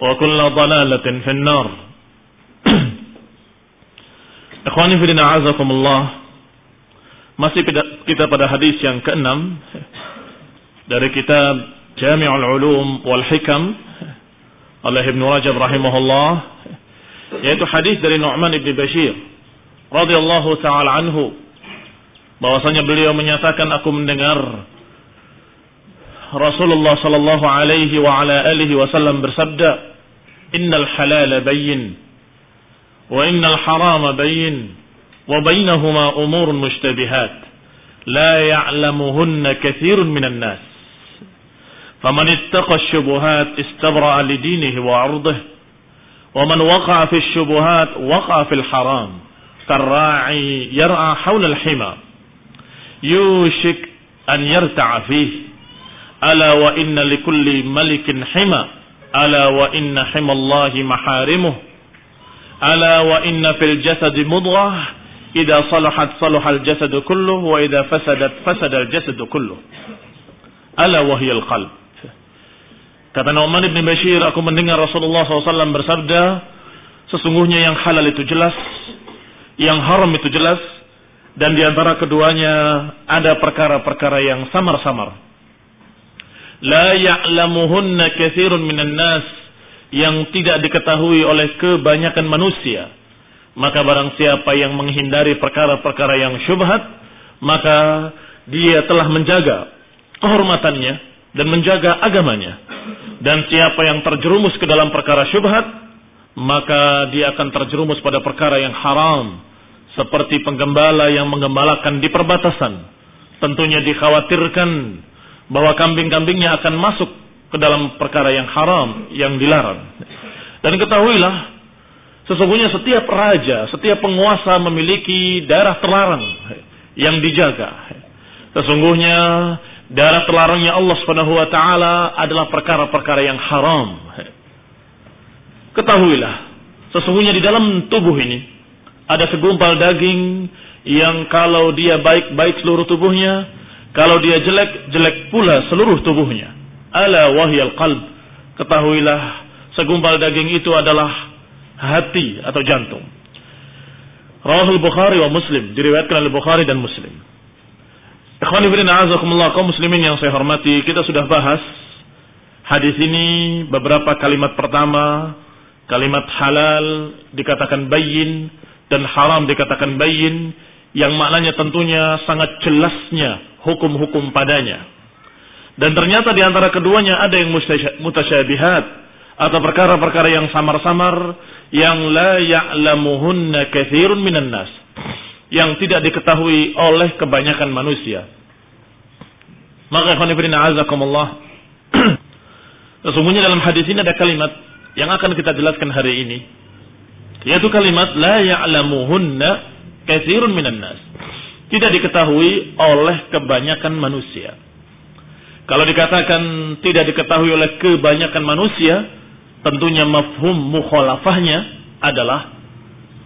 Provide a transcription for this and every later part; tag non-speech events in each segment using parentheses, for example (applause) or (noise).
وكل ضلالة في النار Ikhwani fidina azakumullah Masih kita pada hadis yang keenam Dari kitab Jami'ul Ulum wal Hikam oleh Ibn Rajab rahimahullah yaitu hadis dari Nu'man ibn Bashir radhiyallahu taala anhu bahwasanya beliau menyatakan aku mendengar Rasulullah sallallahu alaihi wa ala alihi wasallam bersabda innal halala bayyin wa innal harama bayyin wa bainahuma umurun mushtabihat la ya'lamuhunna katsirun minan nas فمن اتقى الشبهات استبرأ لدينه وعرضه ومن وقع في الشبهات وقع في الحرام كالراعي يرعى حول الحمى يوشك أن يرتع فيه ala wa inna likulli malikin hima. Ala wa inna himallahi maharimuh. Ala wa inna fil jasadi mudghah. Idza salahat salahal jasadu kulluh wa idza fasadat fasadal jasadu kulluh. Ala wa qalb. Kata Nu'man bin Bashir aku mendengar Rasulullah SAW bersabda sesungguhnya yang halal itu jelas yang haram itu jelas dan di antara keduanya ada perkara-perkara yang samar-samar. La ya'lamuhunna kathirun minan nas, yang tidak diketahui oleh kebanyakan manusia. Maka barang siapa yang menghindari perkara-perkara yang syubhat, maka dia telah menjaga kehormatannya dan menjaga agamanya. Dan siapa yang terjerumus ke dalam perkara syubhat, maka dia akan terjerumus pada perkara yang haram. Seperti penggembala yang menggembalakan di perbatasan. Tentunya dikhawatirkan bahwa kambing-kambingnya akan masuk ke dalam perkara yang haram, yang dilarang. Dan ketahuilah, sesungguhnya setiap raja, setiap penguasa memiliki daerah terlarang yang dijaga. Sesungguhnya Darah terlarangnya Allah Subhanahu wa taala adalah perkara-perkara yang haram. Ketahuilah, sesungguhnya di dalam tubuh ini ada segumpal daging yang kalau dia baik-baik seluruh tubuhnya, kalau dia jelek, jelek pula seluruh tubuhnya. Ala wahyal qalb. Ketahuilah, segumpal daging itu adalah hati atau jantung. Rawahul Bukhari wa Muslim, diriwayatkan oleh Bukhari dan Muslim. Ikhwanifidina azakumullah kaum muslimin yang saya hormati, kita sudah bahas hadis ini beberapa kalimat pertama, kalimat halal dikatakan bayin dan haram dikatakan bayin yang maknanya tentunya sangat jelasnya hukum-hukum padanya. Dan ternyata di antara keduanya ada yang mutasyabihat atau perkara-perkara yang samar-samar yang la ya'lamuhunna kathirun minan nas yang tidak diketahui oleh kebanyakan manusia. Maka khonifidina azakumullah. (clears throat) Sesungguhnya dalam hadis ini ada kalimat yang akan kita jelaskan hari ini. Yaitu kalimat la ya'lamuhunna katsirun minan nas. Tidak diketahui oleh kebanyakan manusia. Kalau dikatakan tidak diketahui oleh kebanyakan manusia, tentunya mafhum mukhalafahnya adalah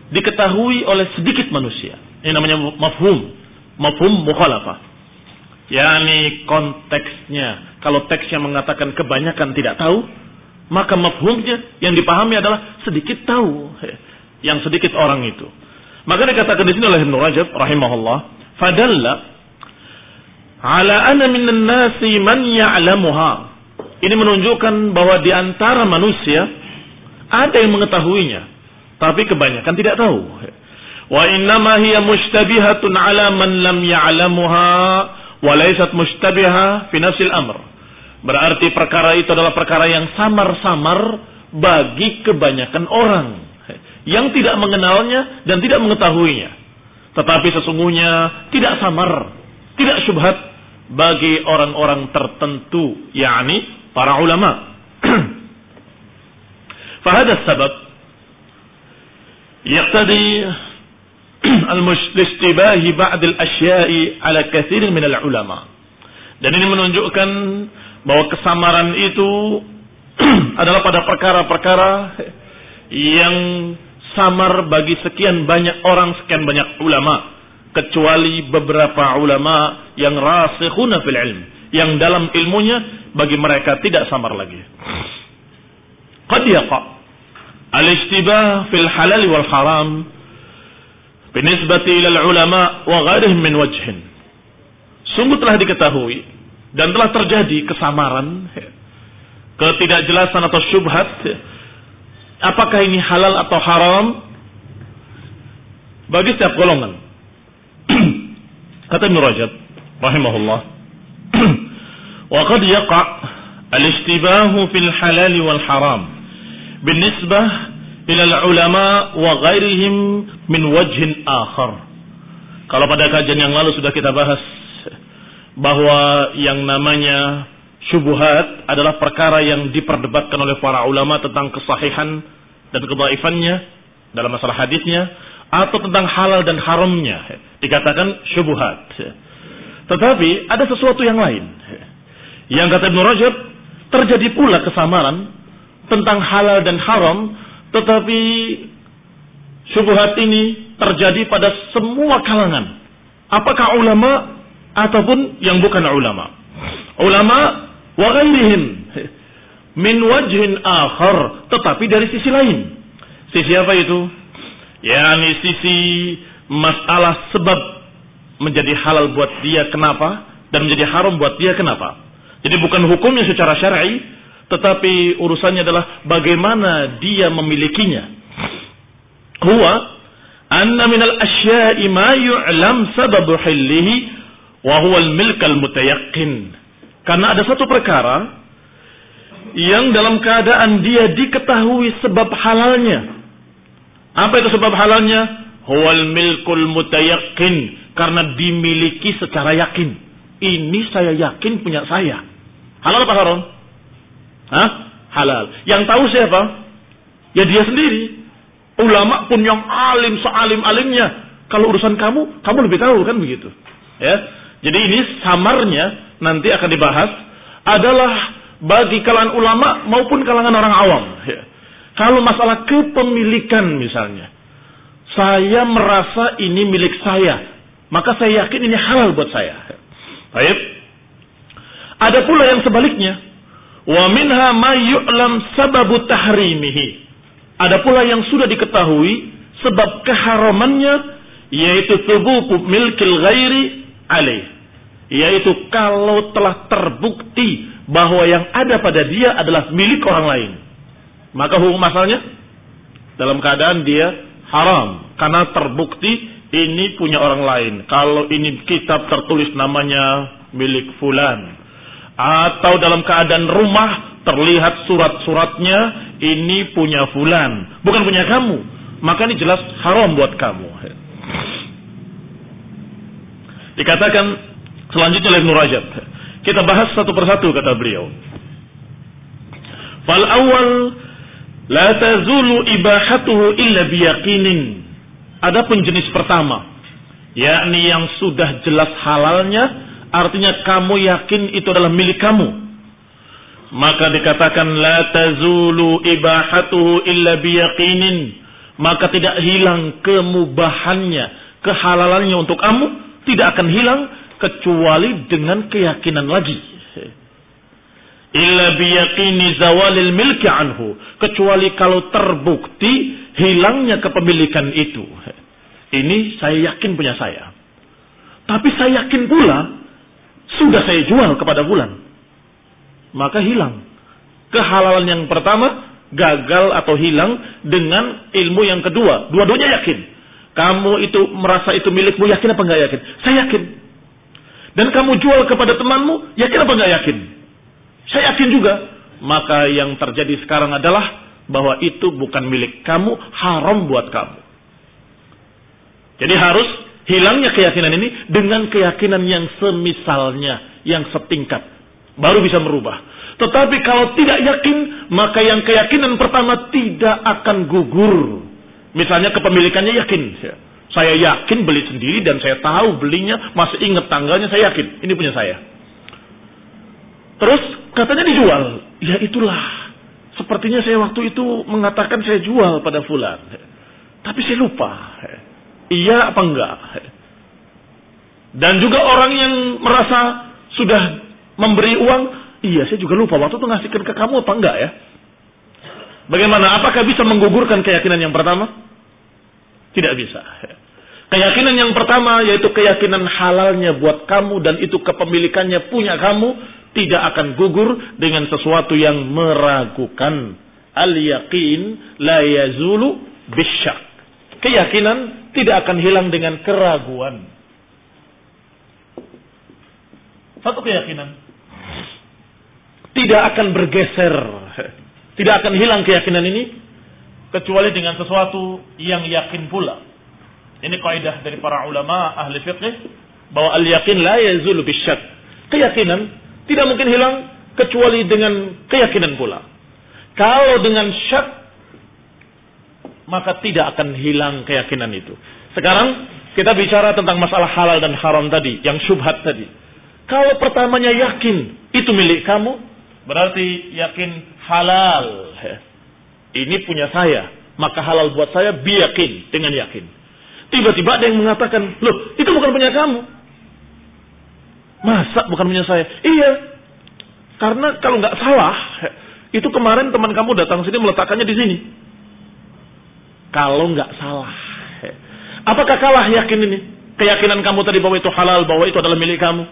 diketahui oleh sedikit manusia. Ini namanya mafhum, mafhum mukhalafah. Yani konteksnya. Kalau teksnya mengatakan kebanyakan tidak tahu, maka mafhumnya yang dipahami adalah sedikit tahu. Yang sedikit orang itu. Maka dikatakan di sini oleh Ibnu Rajab rahimahullah, fadalla ala anna minan nasi man ya'lamuha. Ini menunjukkan bahwa di antara manusia ada yang mengetahuinya, tapi kebanyakan tidak tahu. Wa innama hiya mushtabihatun ala man lam ya'lamuha wa laysat mushtabiha fi nafsil amr. Berarti perkara itu adalah perkara yang samar-samar bagi kebanyakan orang yang tidak mengenalnya dan tidak mengetahuinya. Tetapi sesungguhnya tidak samar, tidak syubhat bagi orang-orang tertentu, yakni para ulama. (clears throat) Fahada sebab yaqtadi (clears throat) al-istibahi ba'd al-asya'i ala kathir min al-ulama. Dan ini menunjukkan bahwa kesamaran itu (clears throat) adalah pada perkara-perkara yang samar bagi sekian banyak orang, sekian banyak ulama. Kecuali beberapa ulama yang rasikhuna fil ilm. Yang dalam ilmunya bagi mereka tidak samar lagi. Qad yaqa al-istibah fil halal wal haram binisbati ila ulama wa ghairihim min wajhin. Sungguh telah diketahui dan telah terjadi kesamaran, ketidakjelasan atau syubhat apakah ini halal atau haram bagi setiap golongan. (clears throat) Kata Ibn Rajab rahimahullah, (clears throat) "Wa qad yaqa' al-istibahu fil halal wal haram بالنسبة إلى العلماء وغيرهم min wajhin akhar." Kalau pada kajian yang lalu sudah kita bahas bahwa yang namanya syubhat adalah perkara yang diperdebatkan oleh para ulama tentang kesahihan dan kedaifannya dalam masalah hadisnya atau tentang halal dan haramnya dikatakan syubhat. Tetapi ada sesuatu yang lain. Yang kata Ibn Rajab terjadi pula kesamaran tentang halal dan haram tetapi syubhat ini terjadi pada semua kalangan. Apakah ulama ataupun yang bukan ulama. Ulama wa ghairihim. Min wajhin akhar tetapi dari sisi lain. Sisi apa itu? Yakni sisi masalah sebab menjadi halal buat dia kenapa dan menjadi haram buat dia kenapa. Jadi bukan hukumnya secara syar'i tetapi urusannya adalah bagaimana dia memilikinya. Huwa anna minal asya'i ma yu'lam sababu hillihi wa huwa al-milk al-mutayaqqin karena ada satu perkara yang dalam keadaan dia diketahui sebab halalnya. Apa itu sebab halalnya? Huwal milkul mutayakin. Karena dimiliki secara yakin. Ini saya yakin punya saya. Halal apa haram? Hah? Halal. Yang tahu siapa? Ya dia sendiri. Ulama pun yang alim, sealim-alimnya. Kalau urusan kamu, kamu lebih tahu kan begitu. Ya. Jadi ini samarnya nanti akan dibahas adalah bagi kalangan ulama maupun kalangan orang awam. Ya. Kalau masalah kepemilikan misalnya, saya merasa ini milik saya, maka saya yakin ini halal buat saya. Baik. Ada pula yang sebaliknya. Wa minha ma yu'lam sababu tahrimihi. Ada pula yang sudah diketahui sebab keharamannya yaitu tubuh milkil ghairi alaih yaitu kalau telah terbukti bahwa yang ada pada dia adalah milik orang lain. Maka hukum asalnya dalam keadaan dia haram karena terbukti ini punya orang lain. Kalau ini kitab tertulis namanya milik fulan atau dalam keadaan rumah terlihat surat-suratnya ini punya fulan, bukan punya kamu. Maka ini jelas haram buat kamu. Dikatakan selanjutnya oleh Ibnu Rajab. Kita bahas satu persatu kata beliau. Fal awal la tazulu ibahatuhu illa biyaqinin. Adapun jenis pertama, yakni yang sudah jelas halalnya, artinya kamu yakin itu adalah milik kamu. Maka dikatakan la tazulu ibahatuhu illa biyaqinin. Maka tidak hilang kemubahannya, kehalalannya untuk kamu tidak akan hilang kecuali dengan keyakinan lagi. Illa biyaqini zawalil milki anhu. Kecuali kalau terbukti hilangnya kepemilikan itu. Ini saya yakin punya saya. Tapi saya yakin pula sudah saya jual kepada bulan. Maka hilang. Kehalalan yang pertama gagal atau hilang dengan ilmu yang kedua. Dua-duanya yakin. Kamu itu merasa itu milikmu yakin apa enggak yakin? Saya yakin. Dan kamu jual kepada temanmu, yakin apa enggak yakin? Saya yakin juga. Maka yang terjadi sekarang adalah bahwa itu bukan milik kamu, haram buat kamu. Jadi harus hilangnya keyakinan ini dengan keyakinan yang semisalnya, yang setingkat. Baru bisa merubah. Tetapi kalau tidak yakin, maka yang keyakinan pertama tidak akan gugur. Misalnya kepemilikannya yakin. Saya yakin beli sendiri dan saya tahu belinya, masih ingat tanggalnya, saya yakin. Ini punya saya. Terus katanya dijual. Ya itulah. Sepertinya saya waktu itu mengatakan saya jual pada fulan. Tapi saya lupa. Iya apa enggak? Dan juga orang yang merasa sudah memberi uang, iya saya juga lupa waktu itu ngasihkan ke kamu apa enggak ya? Bagaimana? Apakah bisa menggugurkan keyakinan yang pertama? Tidak bisa. Keyakinan yang pertama yaitu keyakinan halalnya buat kamu dan itu kepemilikannya punya kamu tidak akan gugur dengan sesuatu yang meragukan. Al-yaqin la yazulu bisyak. Keyakinan tidak akan hilang dengan keraguan. Satu keyakinan tidak akan bergeser tidak akan hilang keyakinan ini kecuali dengan sesuatu yang yakin pula. Ini kaidah dari para ulama ahli fiqh bahwa al-yakin la yazulu bisyak. Keyakinan tidak mungkin hilang kecuali dengan keyakinan pula. Kalau dengan syak maka tidak akan hilang keyakinan itu. Sekarang kita bicara tentang masalah halal dan haram tadi, yang syubhat tadi. Kalau pertamanya yakin itu milik kamu, berarti yakin halal. Ini punya saya, maka halal buat saya biyakin dengan yakin. Tiba-tiba ada yang mengatakan, loh itu bukan punya kamu. Masa bukan punya saya? Iya, karena kalau nggak salah, itu kemarin teman kamu datang sini meletakkannya di sini. Kalau nggak salah, apakah kalah yakin ini? Keyakinan kamu tadi bahwa itu halal, bahwa itu adalah milik kamu,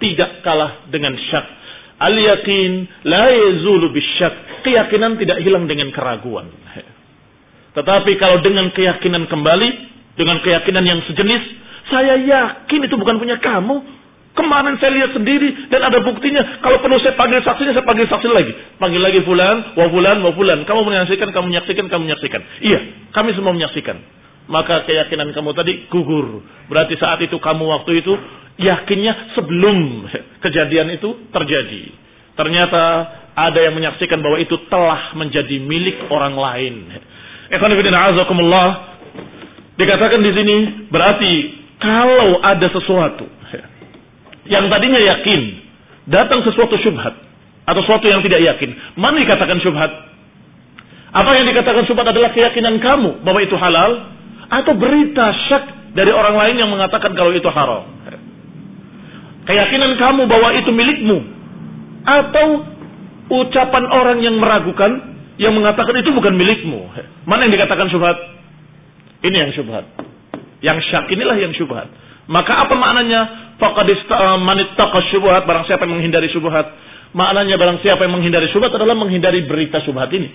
tidak kalah dengan syak Al yakin la yazulu bisyak. Keyakinan tidak hilang dengan keraguan. Tetapi kalau dengan keyakinan kembali, dengan keyakinan yang sejenis, saya yakin itu bukan punya kamu. Kemarin saya lihat sendiri dan ada buktinya. Kalau perlu saya panggil saksinya, saya panggil saksi lagi. Panggil lagi fulan, wa fulan, wa fulan. Kamu menyaksikan, kamu menyaksikan, kamu menyaksikan. Iya, kami semua menyaksikan. Maka keyakinan kamu tadi gugur. Berarti saat itu kamu waktu itu yakinnya sebelum kejadian itu terjadi. Ternyata ada yang menyaksikan bahwa itu telah menjadi milik orang lain. Dikatakan di sini berarti kalau ada sesuatu yang tadinya yakin datang sesuatu syubhat atau sesuatu yang tidak yakin, mana dikatakan syubhat? Apa yang dikatakan syubhat adalah keyakinan kamu bahwa itu halal atau berita syak dari orang lain yang mengatakan kalau itu haram. Keyakinan kamu bahwa itu milikmu. Atau ucapan orang yang meragukan, yang mengatakan itu bukan milikmu. Mana yang dikatakan syubhat? Ini yang syubhat. Yang syak inilah yang syubhat. Maka apa maknanya? Faqad manittaqa syubhat, barang siapa yang menghindari syubhat. Maknanya barang siapa yang menghindari syubhat adalah menghindari berita syubhat ini.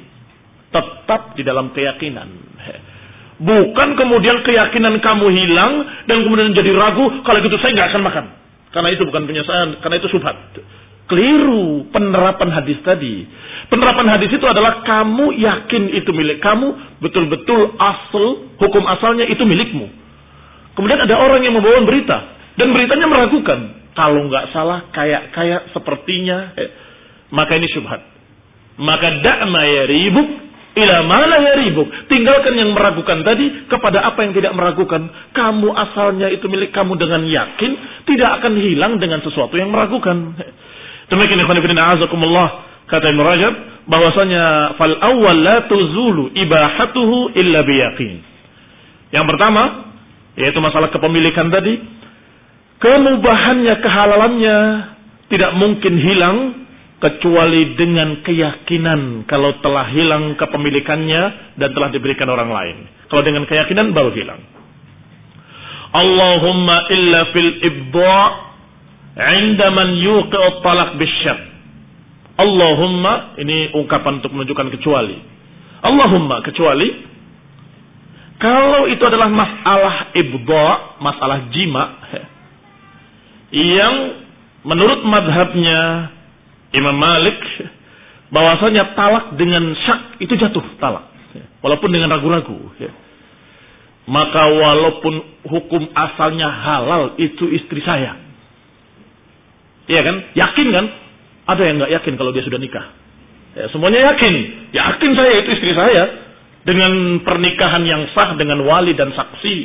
Tetap di dalam keyakinan. Bukan kemudian keyakinan kamu hilang dan kemudian jadi ragu, kalau gitu saya nggak akan makan. Karena itu bukan punya saya, karena itu subhat. Keliru penerapan hadis tadi. Penerapan hadis itu adalah kamu yakin itu milik kamu, betul-betul asal, hukum asalnya itu milikmu. Kemudian ada orang yang membawa berita, Dan beritanya meragukan. Kalau nggak salah, kayak-kayak sepertinya. Eh, maka ini syubhat. Maka da'ma ya ribuk, ila mana ya ribuk. Tinggalkan yang meragukan tadi kepada apa yang tidak meragukan. Kamu asalnya itu milik kamu dengan yakin, tidak akan hilang dengan sesuatu yang meragukan. Demikian ikhwan ibn a'azakumullah. Kata Ibn Rajab, bahwasanya fal awal la tuzulu ibahatuhu illa biyaqin. Yang pertama, yaitu masalah kepemilikan tadi, kemubahannya, kehalalannya tidak mungkin hilang kecuali dengan keyakinan kalau telah hilang kepemilikannya dan telah diberikan orang lain. Kalau dengan keyakinan baru hilang. Allahumma illa fil ibda' inda man yuqi'u talaq bisyar. Allahumma ini ungkapan untuk menunjukkan kecuali. Allahumma kecuali kalau itu adalah masalah ibda, masalah jima yang menurut madhabnya Imam Malik bahwasanya talak dengan syak itu jatuh talak walaupun dengan ragu-ragu maka walaupun hukum asalnya halal itu istri saya iya kan yakin kan ada yang nggak yakin kalau dia sudah nikah ya, semuanya yakin yakin saya itu istri saya dengan pernikahan yang sah dengan wali dan saksi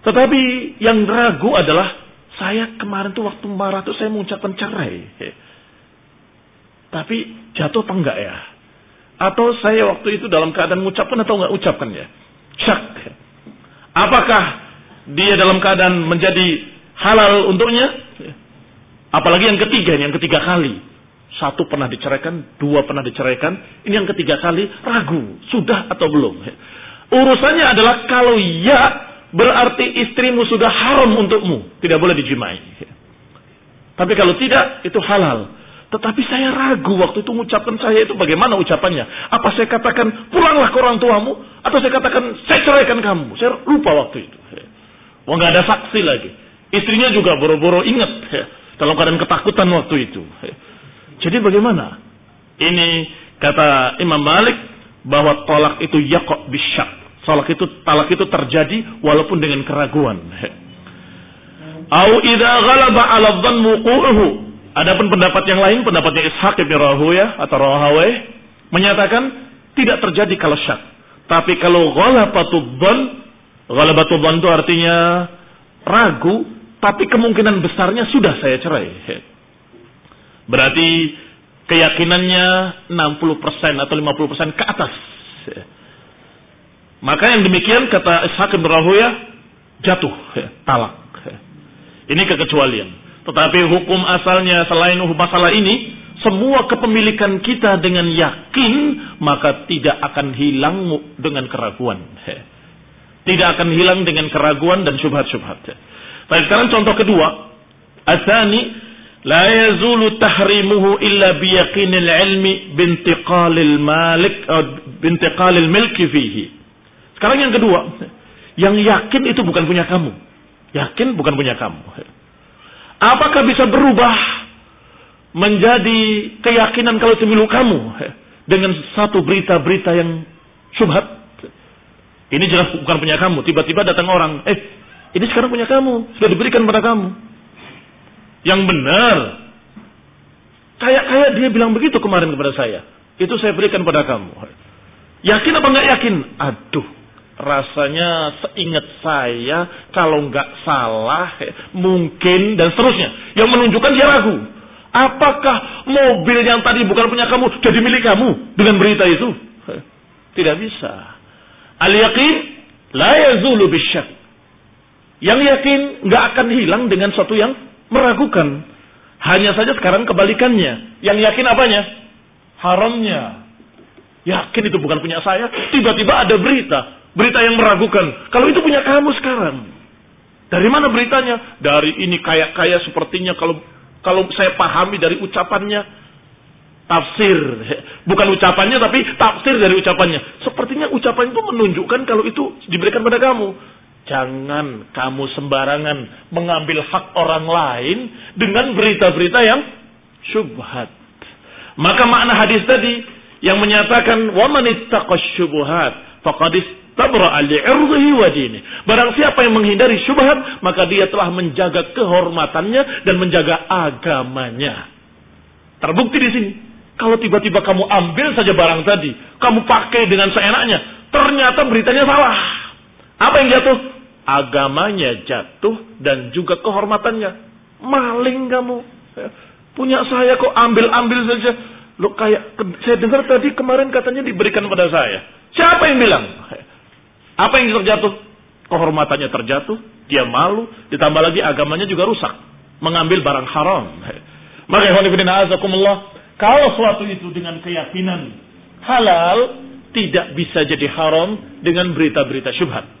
tetapi yang ragu adalah saya kemarin tuh waktu marah tuh saya mengucapkan cerai. Tapi jatuh apa enggak ya? Atau saya waktu itu dalam keadaan mengucapkan atau enggak ucapkan ya? Syak. Apakah dia dalam keadaan menjadi halal untuknya? Apalagi yang ketiga, yang ketiga kali. Satu pernah diceraikan, dua pernah diceraikan. Ini yang ketiga kali ragu, sudah atau belum. Urusannya adalah kalau ya berarti istrimu sudah haram untukmu, tidak boleh dijimai. Tapi kalau tidak, itu halal. Tetapi saya ragu waktu itu mengucapkan saya itu bagaimana ucapannya. Apa saya katakan pulanglah ke orang tuamu, atau saya katakan saya ceraikan kamu. Saya lupa waktu itu. Wah nggak ada saksi lagi. Istrinya juga boro-boro ingat dalam keadaan ketakutan waktu itu. Jadi bagaimana? Ini kata Imam Malik bahwa tolak itu yakok bisyak Talak itu talak itu terjadi walaupun dengan keraguan. Au idza ghalaba 'ala dhann wuqu'uhu. Adapun pendapat yang lain, pendapatnya Ishaq bin Rahuya atau Rahawai menyatakan tidak terjadi kalau syak. Tapi kalau ghalabatud dhann, ghalabatud dhann itu artinya ragu, tapi kemungkinan besarnya sudah saya cerai. Berarti keyakinannya 60% atau 50% ke atas. Maka yang demikian kata Ishaq bin Rahuya jatuh talak. Ini kekecualian. Tetapi hukum asalnya selain masalah ini, semua kepemilikan kita dengan yakin maka tidak akan hilang dengan keraguan. Tidak akan hilang dengan keraguan dan syubhat-syubhat. Baik, sekarang contoh kedua. Asani la yazulu tahrimuhu illa biyaqinil ilmi bintiqalil malik bintiqalil milki fihi. Sekarang yang kedua, yang yakin itu bukan punya kamu. Yakin bukan punya kamu. Apakah bisa berubah menjadi keyakinan kalau itu milik kamu dengan satu berita-berita yang syubhat? Ini jelas bukan punya kamu. Tiba-tiba datang orang, eh ini sekarang punya kamu, sudah diberikan pada kamu. Yang benar. Kayak kayak dia bilang begitu kemarin kepada saya. Itu saya berikan pada kamu. Yakin apa nggak yakin? Aduh, rasanya seingat saya kalau nggak salah mungkin dan seterusnya yang menunjukkan dia ragu apakah mobil yang tadi bukan punya kamu jadi milik kamu dengan berita itu tidak bisa al yakin la yazulu bisyak yang yakin nggak akan hilang dengan sesuatu yang meragukan hanya saja sekarang kebalikannya yang yakin apanya haramnya yakin itu bukan punya saya tiba-tiba ada berita Berita yang meragukan. Kalau itu punya kamu sekarang. Dari mana beritanya? Dari ini kaya-kaya sepertinya kalau kalau saya pahami dari ucapannya tafsir. Bukan ucapannya tapi tafsir dari ucapannya. Sepertinya ucapan itu menunjukkan kalau itu diberikan pada kamu. Jangan kamu sembarangan mengambil hak orang lain dengan berita-berita yang syubhat. Maka makna hadis tadi yang menyatakan wa man syubhat faqad tabra'a li'irdihi wa dini. Barang siapa yang menghindari syubhat, maka dia telah menjaga kehormatannya dan menjaga agamanya. Terbukti di sini. Kalau tiba-tiba kamu ambil saja barang tadi, kamu pakai dengan seenaknya, ternyata beritanya salah. Apa yang jatuh? Agamanya jatuh dan juga kehormatannya. Maling kamu. Punya saya kok ambil-ambil saja. Lo kayak saya dengar tadi kemarin katanya diberikan pada saya. Siapa yang bilang? Apa yang terjatuh? Kehormatannya terjatuh, dia malu, ditambah lagi agamanya juga rusak. Mengambil barang haram. Maka kalau suatu itu dengan keyakinan halal, tidak bisa jadi haram dengan berita-berita syubhat.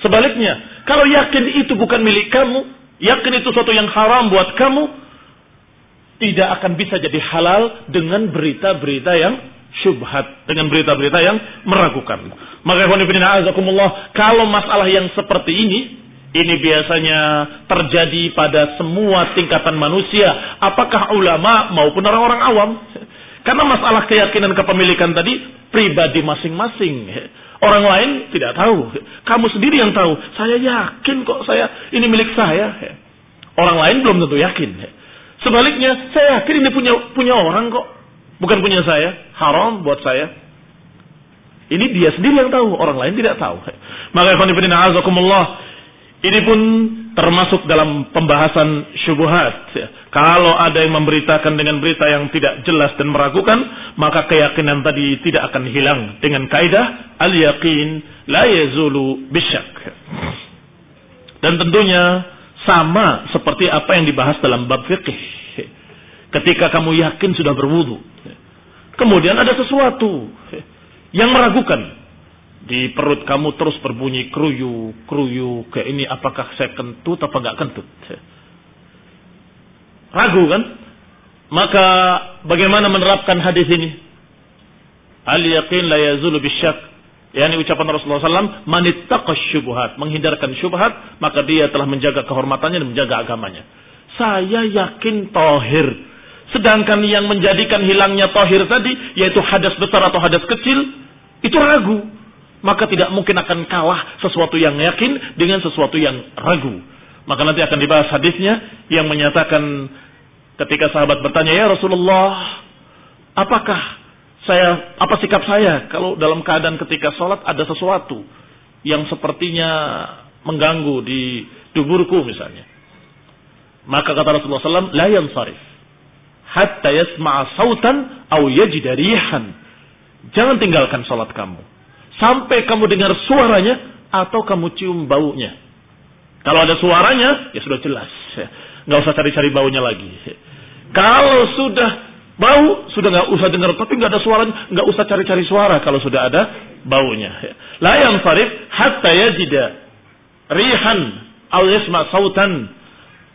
Sebaliknya, kalau yakin itu bukan milik kamu, yakin itu suatu yang haram buat kamu, tidak akan bisa jadi halal dengan berita-berita yang syubhat, dengan berita-berita yang meragukan. Maka azakumullah, kalau masalah yang seperti ini, ini biasanya terjadi pada semua tingkatan manusia, apakah ulama maupun orang-orang awam. Karena masalah keyakinan kepemilikan tadi pribadi masing-masing. Orang lain tidak tahu. Kamu sendiri yang tahu. Saya yakin kok saya ini milik saya. Orang lain belum tentu yakin. Sebaliknya, saya yakin ini punya punya orang kok. Bukan punya saya. Haram buat saya. Ini dia sendiri yang tahu, orang lain tidak tahu. Maka ikhwan azakumullah, ini pun termasuk dalam pembahasan syubhat. Kalau ada yang memberitakan dengan berita yang tidak jelas dan meragukan, maka keyakinan tadi tidak akan hilang dengan kaidah al-yaqin la yazulu bisyak. Dan tentunya sama seperti apa yang dibahas dalam bab fikih. Ketika kamu yakin sudah berwudu. Kemudian ada sesuatu yang meragukan. Di perut kamu terus berbunyi kruyu, kruyu. Kayak ini apakah saya kentut apa enggak kentut. Ragu kan? Maka bagaimana menerapkan hadis ini? Al yaqin la yazulu bisyak yakni ucapan Rasulullah SAW, manittaqas syubhat, menghindarkan syubhat, maka dia telah menjaga kehormatannya dan menjaga agamanya. Saya yakin tohir. Sedangkan yang menjadikan hilangnya tohir tadi, yaitu hadas besar atau hadas kecil, itu ragu. Maka tidak mungkin akan kalah sesuatu yang yakin dengan sesuatu yang ragu. Maka nanti akan dibahas hadisnya yang menyatakan ketika sahabat bertanya, ya Rasulullah, apakah saya apa sikap saya kalau dalam keadaan ketika sholat ada sesuatu yang sepertinya mengganggu di duburku misalnya. Maka kata Rasulullah SAW, la yansarif hatta yasma'a sautan au yajida rihan. Jangan tinggalkan sholat kamu. Sampai kamu dengar suaranya atau kamu cium baunya. Kalau ada suaranya, ya sudah jelas. Nggak usah cari-cari baunya lagi. Kalau sudah Bau sudah nggak usah dengar, tapi nggak ada suaranya, nggak usah cari-cari suara kalau sudah ada baunya. La yang farif hatta yajida rihan al yasma sautan.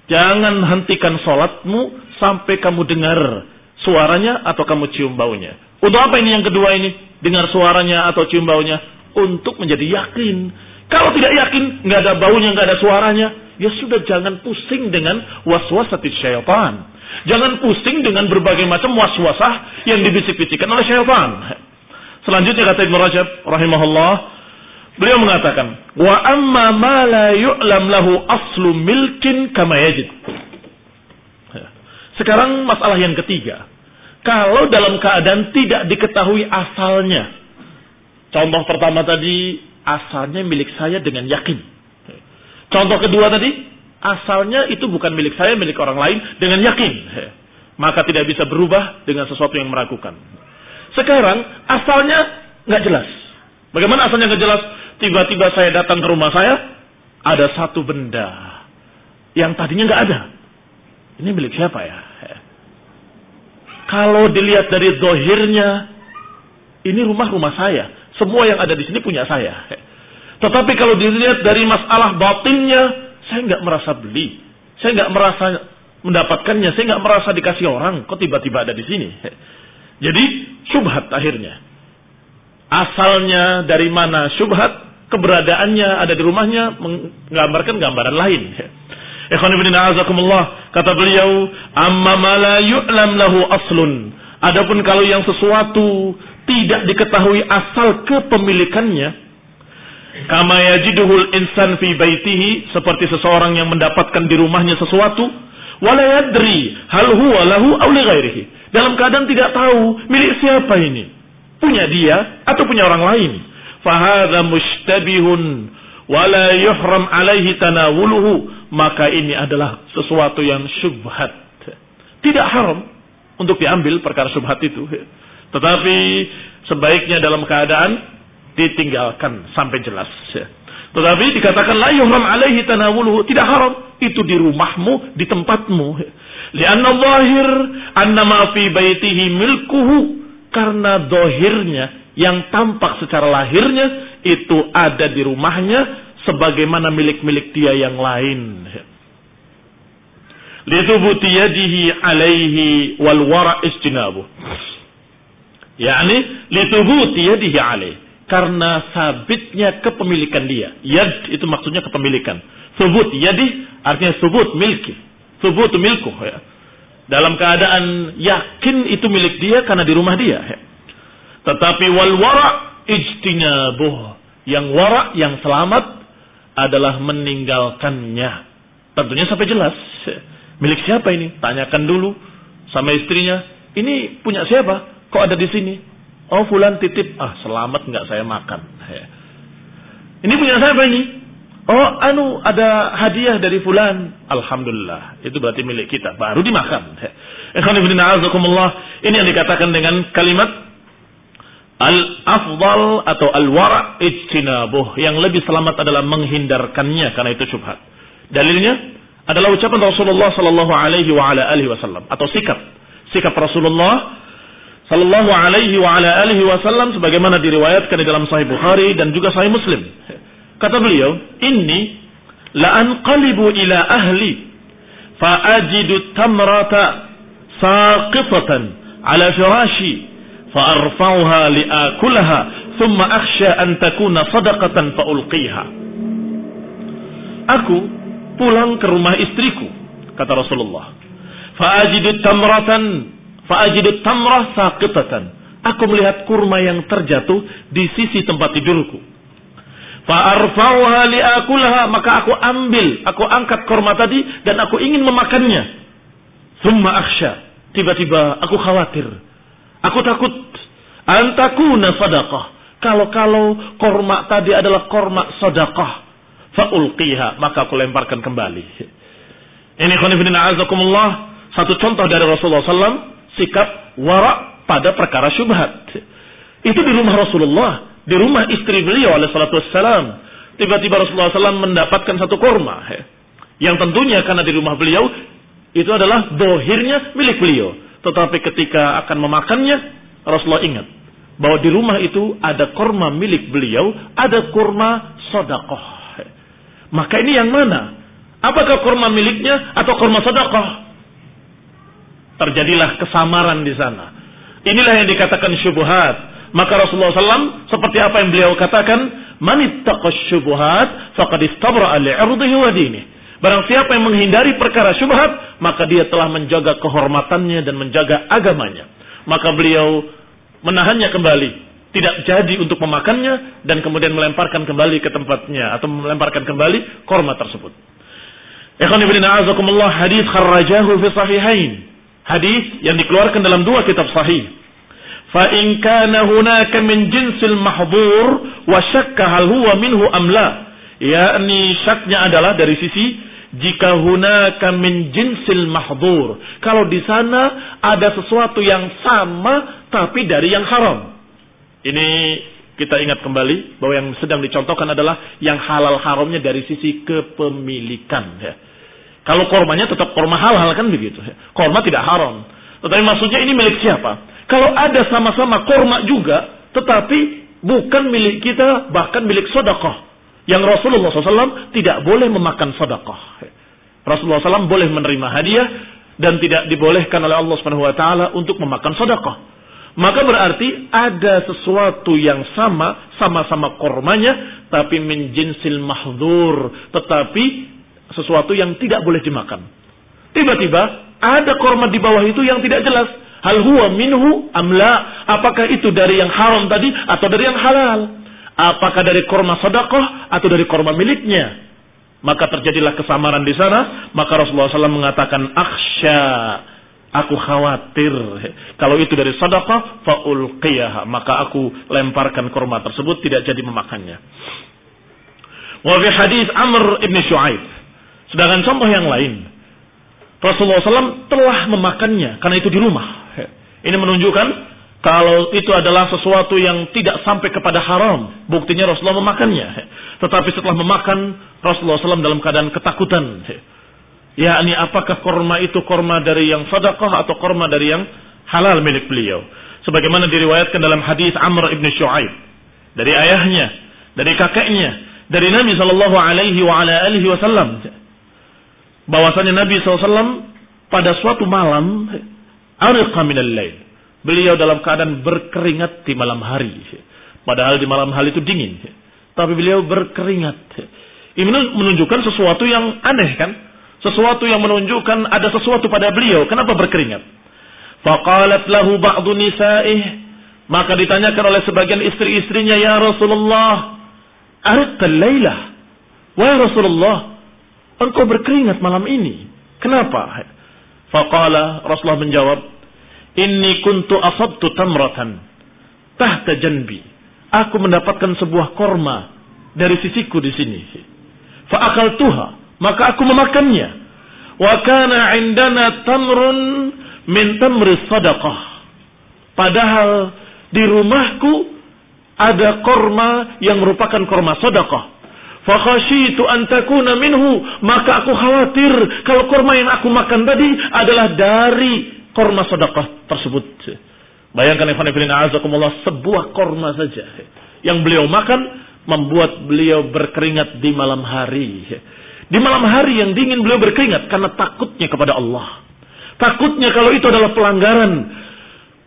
Jangan hentikan sholatmu sampai kamu dengar suaranya atau kamu cium baunya. Untuk apa ini yang kedua ini? Dengar suaranya atau cium baunya? Untuk menjadi yakin. Kalau tidak yakin, nggak ada baunya, nggak ada suaranya, ya sudah jangan pusing dengan waswasatit syaitan Jangan pusing dengan berbagai macam waswasah yang dibisik-bisikkan oleh syaitan. Selanjutnya kata Ibnu Rajab rahimahullah, beliau mengatakan, "Wa amma ma la yu'lam lahu aslu milkin kama yajid." Sekarang masalah yang ketiga. Kalau dalam keadaan tidak diketahui asalnya. Contoh pertama tadi, asalnya milik saya dengan yakin. Contoh kedua tadi, asalnya itu bukan milik saya, milik orang lain dengan yakin. Maka tidak bisa berubah dengan sesuatu yang meragukan. Sekarang asalnya nggak jelas. Bagaimana asalnya nggak jelas? Tiba-tiba saya datang ke rumah saya, ada satu benda yang tadinya nggak ada. Ini milik siapa ya? Kalau dilihat dari dohirnya, ini rumah-rumah saya. Semua yang ada di sini punya saya. Tetapi kalau dilihat dari masalah batinnya, saya nggak merasa beli. Saya nggak merasa mendapatkannya. Saya nggak merasa dikasih orang. Kok tiba-tiba ada di sini? Jadi syubhat akhirnya. Asalnya dari mana syubhat? Keberadaannya ada di rumahnya menggambarkan gambaran lain. Ikhwan kata beliau amma ma la lahu aslun adapun kalau yang sesuatu tidak diketahui asal kepemilikannya Kama yajiduhul insan fi baitihi seperti seseorang yang mendapatkan di rumahnya sesuatu wala yadri hal huwa lahu aw. Dalam keadaan tidak tahu milik siapa ini. Punya dia atau punya orang lain. Fahadha mustabihun wala yuhram alaihi tanawuluhu. Maka ini adalah sesuatu yang syubhat. Tidak haram untuk diambil perkara syubhat itu. Tetapi sebaiknya dalam keadaan ditinggalkan sampai jelas. Tetapi dikatakan la yuhram alaihi tanawuluhu, tidak haram. Itu di rumahmu, di tempatmu. Lianna zahir anna ma fi baitihi milkuhu karena dohirnya yang tampak secara lahirnya itu ada di rumahnya sebagaimana milik-milik dia yang lain. Lithubuti yadihi alaihi wal wara istinabu. Yani lithubuti yadihi alaihi karena sabitnya kepemilikan dia. Yad itu maksudnya kepemilikan. Subut yadi artinya subut milki. Subut milku ya. Dalam keadaan yakin itu milik dia karena di rumah dia. Ya. Tetapi wal wara ijtinabuh. Yang wara yang selamat adalah meninggalkannya. Tentunya sampai jelas. Ya. Milik siapa ini? Tanyakan dulu sama istrinya. Ini punya siapa? Kok ada di sini? Oh fulan titip, ah selamat nggak saya makan. Ini punya siapa ini? Oh anu ada hadiah dari fulan. Alhamdulillah. Itu berarti milik kita. Baru dimakan. Ini yang dikatakan dengan kalimat al-afdal atau al-wara ijtinabuh. Yang lebih selamat adalah menghindarkannya karena itu syubhat. Dalilnya adalah ucapan Rasulullah sallallahu alaihi wasallam atau sikap sikap Rasulullah sallallahu alaihi wa ala alihi wasallam sebagaimana diriwayatkan di dalam sahih Bukhari dan juga sahih Muslim. Kata beliau, "Inni la anqalibu ila ahli fa ajidu tamrata saqitatan ala firashi fa arfa'uha li akulaha thumma akhsha an takuna sadaqatan fa ulqiha." Aku pulang ke rumah istriku, kata Rasulullah. Fa ajidu tamratan Fa'ajidu tamrah saqitatan. Aku melihat kurma yang terjatuh di sisi tempat tidurku. Fa'arfa'uha li'akulha. Maka aku ambil, aku angkat kurma tadi dan aku ingin memakannya. Thumma akhsha. Tiba-tiba aku khawatir. Aku takut. Antakuna sadaqah. Kalau-kalau korma tadi adalah korma sadaqah. Fa'ulqiha. Maka aku lemparkan kembali. Ini khonifidina azakumullah. Satu contoh dari Rasulullah SAW sikap wara pada perkara syubhat. Itu di rumah Rasulullah, di rumah istri beliau oleh salatu wassalam. Tiba-tiba Rasulullah SAW mendapatkan satu korma. Yang tentunya karena di rumah beliau, itu adalah dohirnya milik beliau. Tetapi ketika akan memakannya, Rasulullah ingat. Bahwa di rumah itu ada korma milik beliau, ada korma sodakoh. Maka ini yang mana? Apakah korma miliknya atau korma sodakoh? Terjadilah kesamaran di sana. Inilah yang dikatakan syubhat. Maka Rasulullah SAW seperti apa yang beliau katakan, manittaqas syubhat faqad istabra li'irdihi wa dini. Barang siapa yang menghindari perkara syubhat, maka dia telah menjaga kehormatannya dan menjaga agamanya. Maka beliau menahannya kembali, tidak jadi untuk memakannya dan kemudian melemparkan kembali ke tempatnya atau melemparkan kembali korma tersebut. Ikhwan ibn a'azakumullah hadis kharrajahu fi sahihain hadis yang dikeluarkan dalam dua kitab sahih. Fa in kana hunaka min jinsil mahdhur wa syakka hal huwa minhu am la. Yakni syaknya adalah dari sisi jika hunaka min jinsil mahdhur. Kalau di sana ada sesuatu yang sama tapi dari yang haram. Ini kita ingat kembali bahwa yang sedang dicontohkan adalah yang halal haramnya dari sisi kepemilikan ya. Kalau kormanya tetap korma halal kan begitu. Korma tidak haram. Tetapi maksudnya ini milik siapa? Kalau ada sama-sama korma juga, tetapi bukan milik kita, bahkan milik sodakoh. Yang Rasulullah SAW tidak boleh memakan sodakoh. Rasulullah SAW boleh menerima hadiah dan tidak dibolehkan oleh Allah Subhanahu Wa Taala untuk memakan sodakoh. Maka berarti ada sesuatu yang sama, sama-sama kormanya, tapi min jinsil mahdur. Tetapi sesuatu yang tidak boleh dimakan. Tiba-tiba ada korma di bawah itu yang tidak jelas. Hal huwa minhu amla. Apakah itu dari yang haram tadi atau dari yang halal? Apakah dari korma sodakoh atau dari korma miliknya? Maka terjadilah kesamaran di sana. Maka Rasulullah SAW mengatakan, aksya, aku khawatir. Kalau itu dari sodakoh, faulqiyah. Maka aku lemparkan korma tersebut, tidak jadi memakannya. Wa hadis Amr ibn Shu'aib. Sedangkan contoh yang lain. Rasulullah SAW telah memakannya karena itu di rumah. Ini menunjukkan kalau itu adalah sesuatu yang tidak sampai kepada haram, buktinya Rasulullah memakannya. Tetapi setelah memakan, Rasulullah SAW dalam keadaan ketakutan. Ya, ini apakah korma itu korma dari yang sadaqah atau korma dari yang halal milik beliau? Sebagaimana diriwayatkan dalam hadis Amr ibn Shu'aib dari ayahnya, dari kakeknya, dari Nabi Shallallahu Alaihi Wasallam, bahwasanya Nabi SAW pada suatu malam, arqa minal lail, Beliau dalam keadaan berkeringat di malam hari. Padahal di malam hari itu dingin. Tapi beliau berkeringat. Ini menunjukkan sesuatu yang aneh kan? Sesuatu yang menunjukkan ada sesuatu pada beliau. Kenapa berkeringat? Faqalat lahu ba'du nisa'ih. Maka ditanyakan oleh sebagian istri-istrinya, Ya Rasulullah, arqal laylah. Wahai Rasulullah, engkau berkeringat malam ini. Kenapa? Faqala Rasulullah menjawab, Inni kuntu asabtu tamratan tahta janbi. Aku mendapatkan sebuah korma dari sisiku di sini. Fa tuha, maka aku memakannya. Wa kana indana tamrun min tamri sadaqah. Padahal di rumahku ada korma yang merupakan korma sadaqah. Fakhashitu an takuna minhu, maka aku khawatir kalau korma yang aku makan tadi adalah dari korma sedekah tersebut. Bayangkan Ikhwan Ibn A'azakumullah sebuah korma saja. Yang beliau makan membuat beliau berkeringat di malam hari. Di malam hari yang dingin beliau berkeringat karena takutnya kepada Allah. Takutnya kalau itu adalah pelanggaran.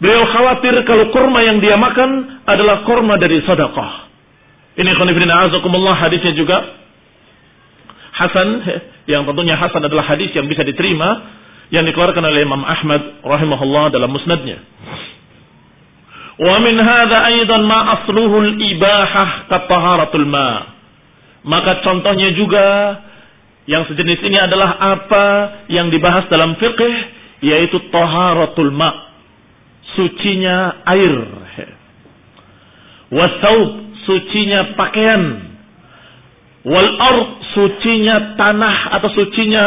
Beliau khawatir kalau korma yang dia makan adalah korma dari sedekah. Ini Ikhwan Ibn A'azakumullah hadisnya juga Hasan yang tentunya Hasan adalah hadis yang bisa diterima yang dikeluarkan oleh Imam Ahmad rahimahullah dalam musnadnya. Wa min hadha aidan ma asluhu al-ibahah kataharatul ma. Maka contohnya juga yang sejenis ini adalah apa yang dibahas dalam fiqh yaitu taharatul ma. Sucinya air. Wasaub sucinya pakaian. Wal ard sucinya tanah atau sucinya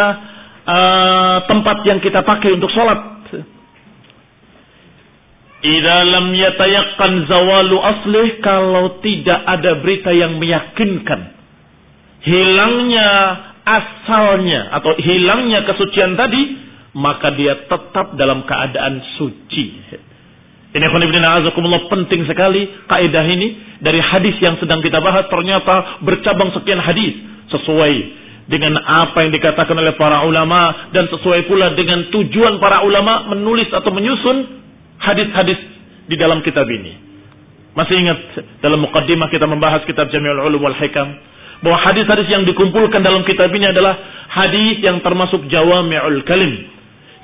uh, tempat yang kita pakai untuk sholat. Idza lam yatayaqqan zawalu aslih kalau tidak ada berita yang meyakinkan hilangnya asalnya atau hilangnya kesucian tadi, maka dia tetap dalam keadaan suci. Ini penting sekali kaidah ini dari hadis yang sedang kita bahas ternyata bercabang sekian hadis sesuai dengan apa yang dikatakan oleh para ulama dan sesuai pula dengan tujuan para ulama menulis atau menyusun hadis-hadis di dalam kitab ini. Masih ingat dalam mukaddimah kita membahas kitab Jami'ul Ulum wal Hikam bahwa hadis-hadis yang dikumpulkan dalam kitab ini adalah hadis yang termasuk Jawami'ul Kalim.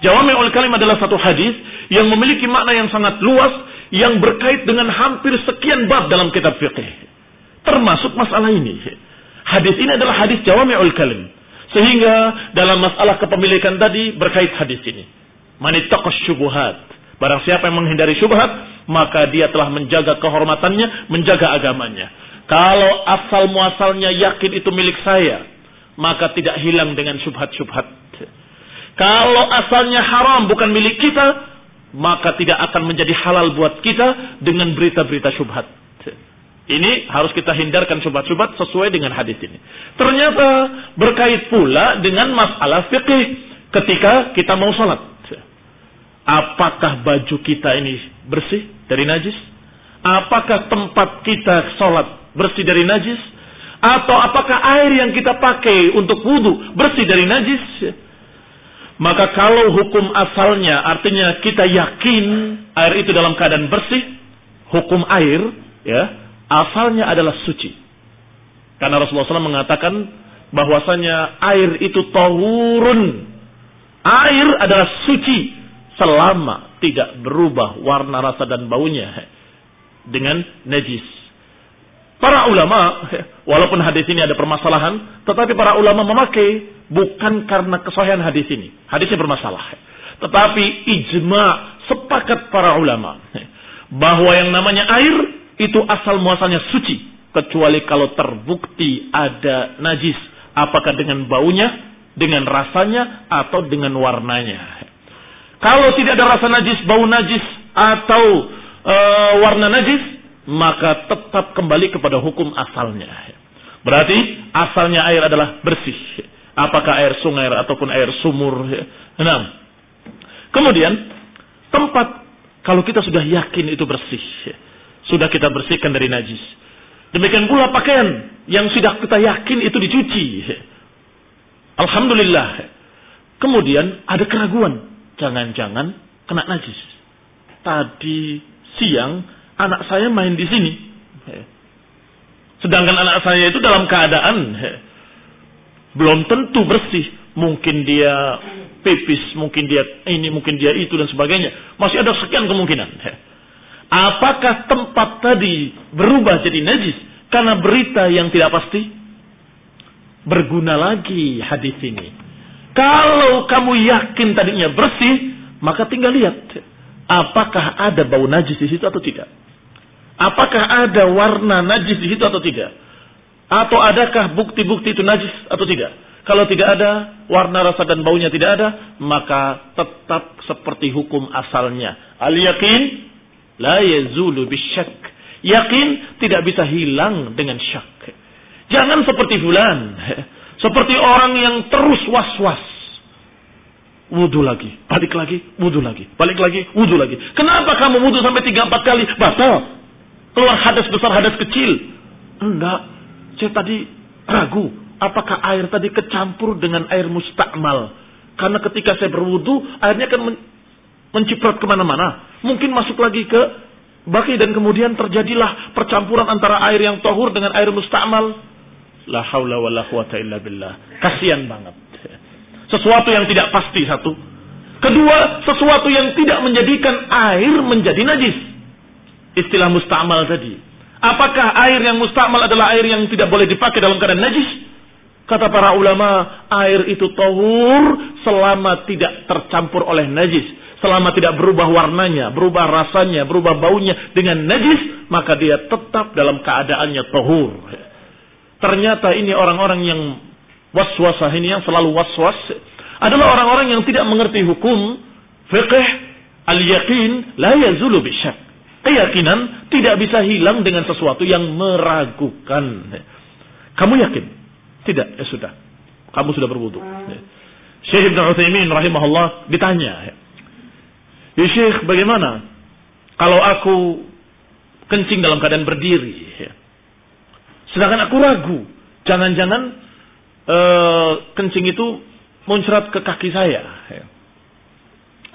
Jawami'ul Kalim adalah satu hadis yang memiliki makna yang sangat luas yang berkait dengan hampir sekian bab dalam kitab fiqh. Termasuk masalah ini. Hadis ini adalah hadis jawami'ul kalim. Sehingga dalam masalah kepemilikan tadi berkait hadis ini. Manittaqas syubuhat. Barang siapa yang menghindari syubhat, maka dia telah menjaga kehormatannya, menjaga agamanya. Kalau asal muasalnya yakin itu milik saya, maka tidak hilang dengan syubhat-syubhat. Kalau asalnya haram bukan milik kita, maka tidak akan menjadi halal buat kita dengan berita-berita syubhat. Ini harus kita hindarkan sobat-sobat sesuai dengan hadis ini. Ternyata berkait pula dengan masalah fikih ketika kita mau sholat. Apakah baju kita ini bersih dari najis? Apakah tempat kita sholat bersih dari najis? Atau apakah air yang kita pakai untuk wudhu bersih dari najis? Maka kalau hukum asalnya artinya kita yakin air itu dalam keadaan bersih, hukum air ya asalnya adalah suci. Karena Rasulullah SAW mengatakan bahwasanya air itu tahurun. Air adalah suci selama tidak berubah warna rasa dan baunya dengan najis. Para ulama, walaupun hadis ini ada permasalahan, tetapi para ulama memakai bukan karena kesahihan hadis ini. Hadisnya bermasalah. Tetapi ijma sepakat para ulama bahwa yang namanya air itu asal muasalnya suci kecuali kalau terbukti ada najis apakah dengan baunya, dengan rasanya atau dengan warnanya. Kalau tidak ada rasa najis, bau najis atau e, warna najis, maka tetap kembali kepada hukum asalnya. Berarti asalnya air adalah bersih. Apakah air sungai ataupun air sumur. Nah. Kemudian tempat kalau kita sudah yakin itu bersih. Sudah kita bersihkan dari najis. Demikian pula pakaian yang sudah kita yakin itu dicuci. Alhamdulillah. Kemudian ada keraguan. Jangan-jangan kena najis. Tadi siang anak saya main di sini. Sedangkan anak saya itu dalam keadaan belum tentu bersih. Mungkin dia pipis, mungkin dia ini, mungkin dia itu dan sebagainya. Masih ada sekian kemungkinan. Apakah tempat tadi berubah jadi najis karena berita yang tidak pasti? Berguna lagi hadis ini. Kalau kamu yakin tadinya bersih, maka tinggal lihat apakah ada bau najis di situ atau tidak. Apakah ada warna najis di situ atau tidak? Atau adakah bukti-bukti itu najis atau tidak? Kalau tidak ada, warna rasa dan baunya tidak ada, maka tetap seperti hukum asalnya. Al-yakin la yazulu bisyak. Yakin tidak bisa hilang dengan syak. Jangan seperti bulan. Seperti orang yang terus was-was. Wudhu lagi, balik lagi, wudhu lagi, balik lagi, wudhu lagi. Kenapa kamu wudhu sampai tiga empat kali? Batal keluar hadas besar, hadas kecil. Enggak. Saya tadi ragu. Apakah air tadi kecampur dengan air mustakmal? Karena ketika saya berwudu, airnya akan men menciprot ke mana-mana. Mungkin masuk lagi ke baki dan kemudian terjadilah percampuran antara air yang tohur dengan air mustakmal. La haula wa la quwata illa billah. Kasian banget. Sesuatu yang tidak pasti satu. Kedua, sesuatu yang tidak menjadikan air menjadi najis istilah mustamal tadi. Apakah air yang mustamal adalah air yang tidak boleh dipakai dalam keadaan najis? Kata para ulama, air itu tohur selama tidak tercampur oleh najis. Selama tidak berubah warnanya, berubah rasanya, berubah baunya dengan najis, maka dia tetap dalam keadaannya tohur. Ternyata ini orang-orang yang waswasah ini yang selalu waswas adalah orang-orang yang tidak mengerti hukum fiqh al-yaqin la yazulu bisyak Keyakinan tidak bisa hilang dengan sesuatu yang meragukan. Kamu yakin? Tidak, ya sudah. Kamu sudah berwudu. Syekh Ibn Uthaymin rahimahullah ditanya. Ya Syekh bagaimana? Kalau aku kencing dalam keadaan berdiri. Sedangkan aku ragu. Jangan-jangan uh, kencing itu muncrat ke kaki saya.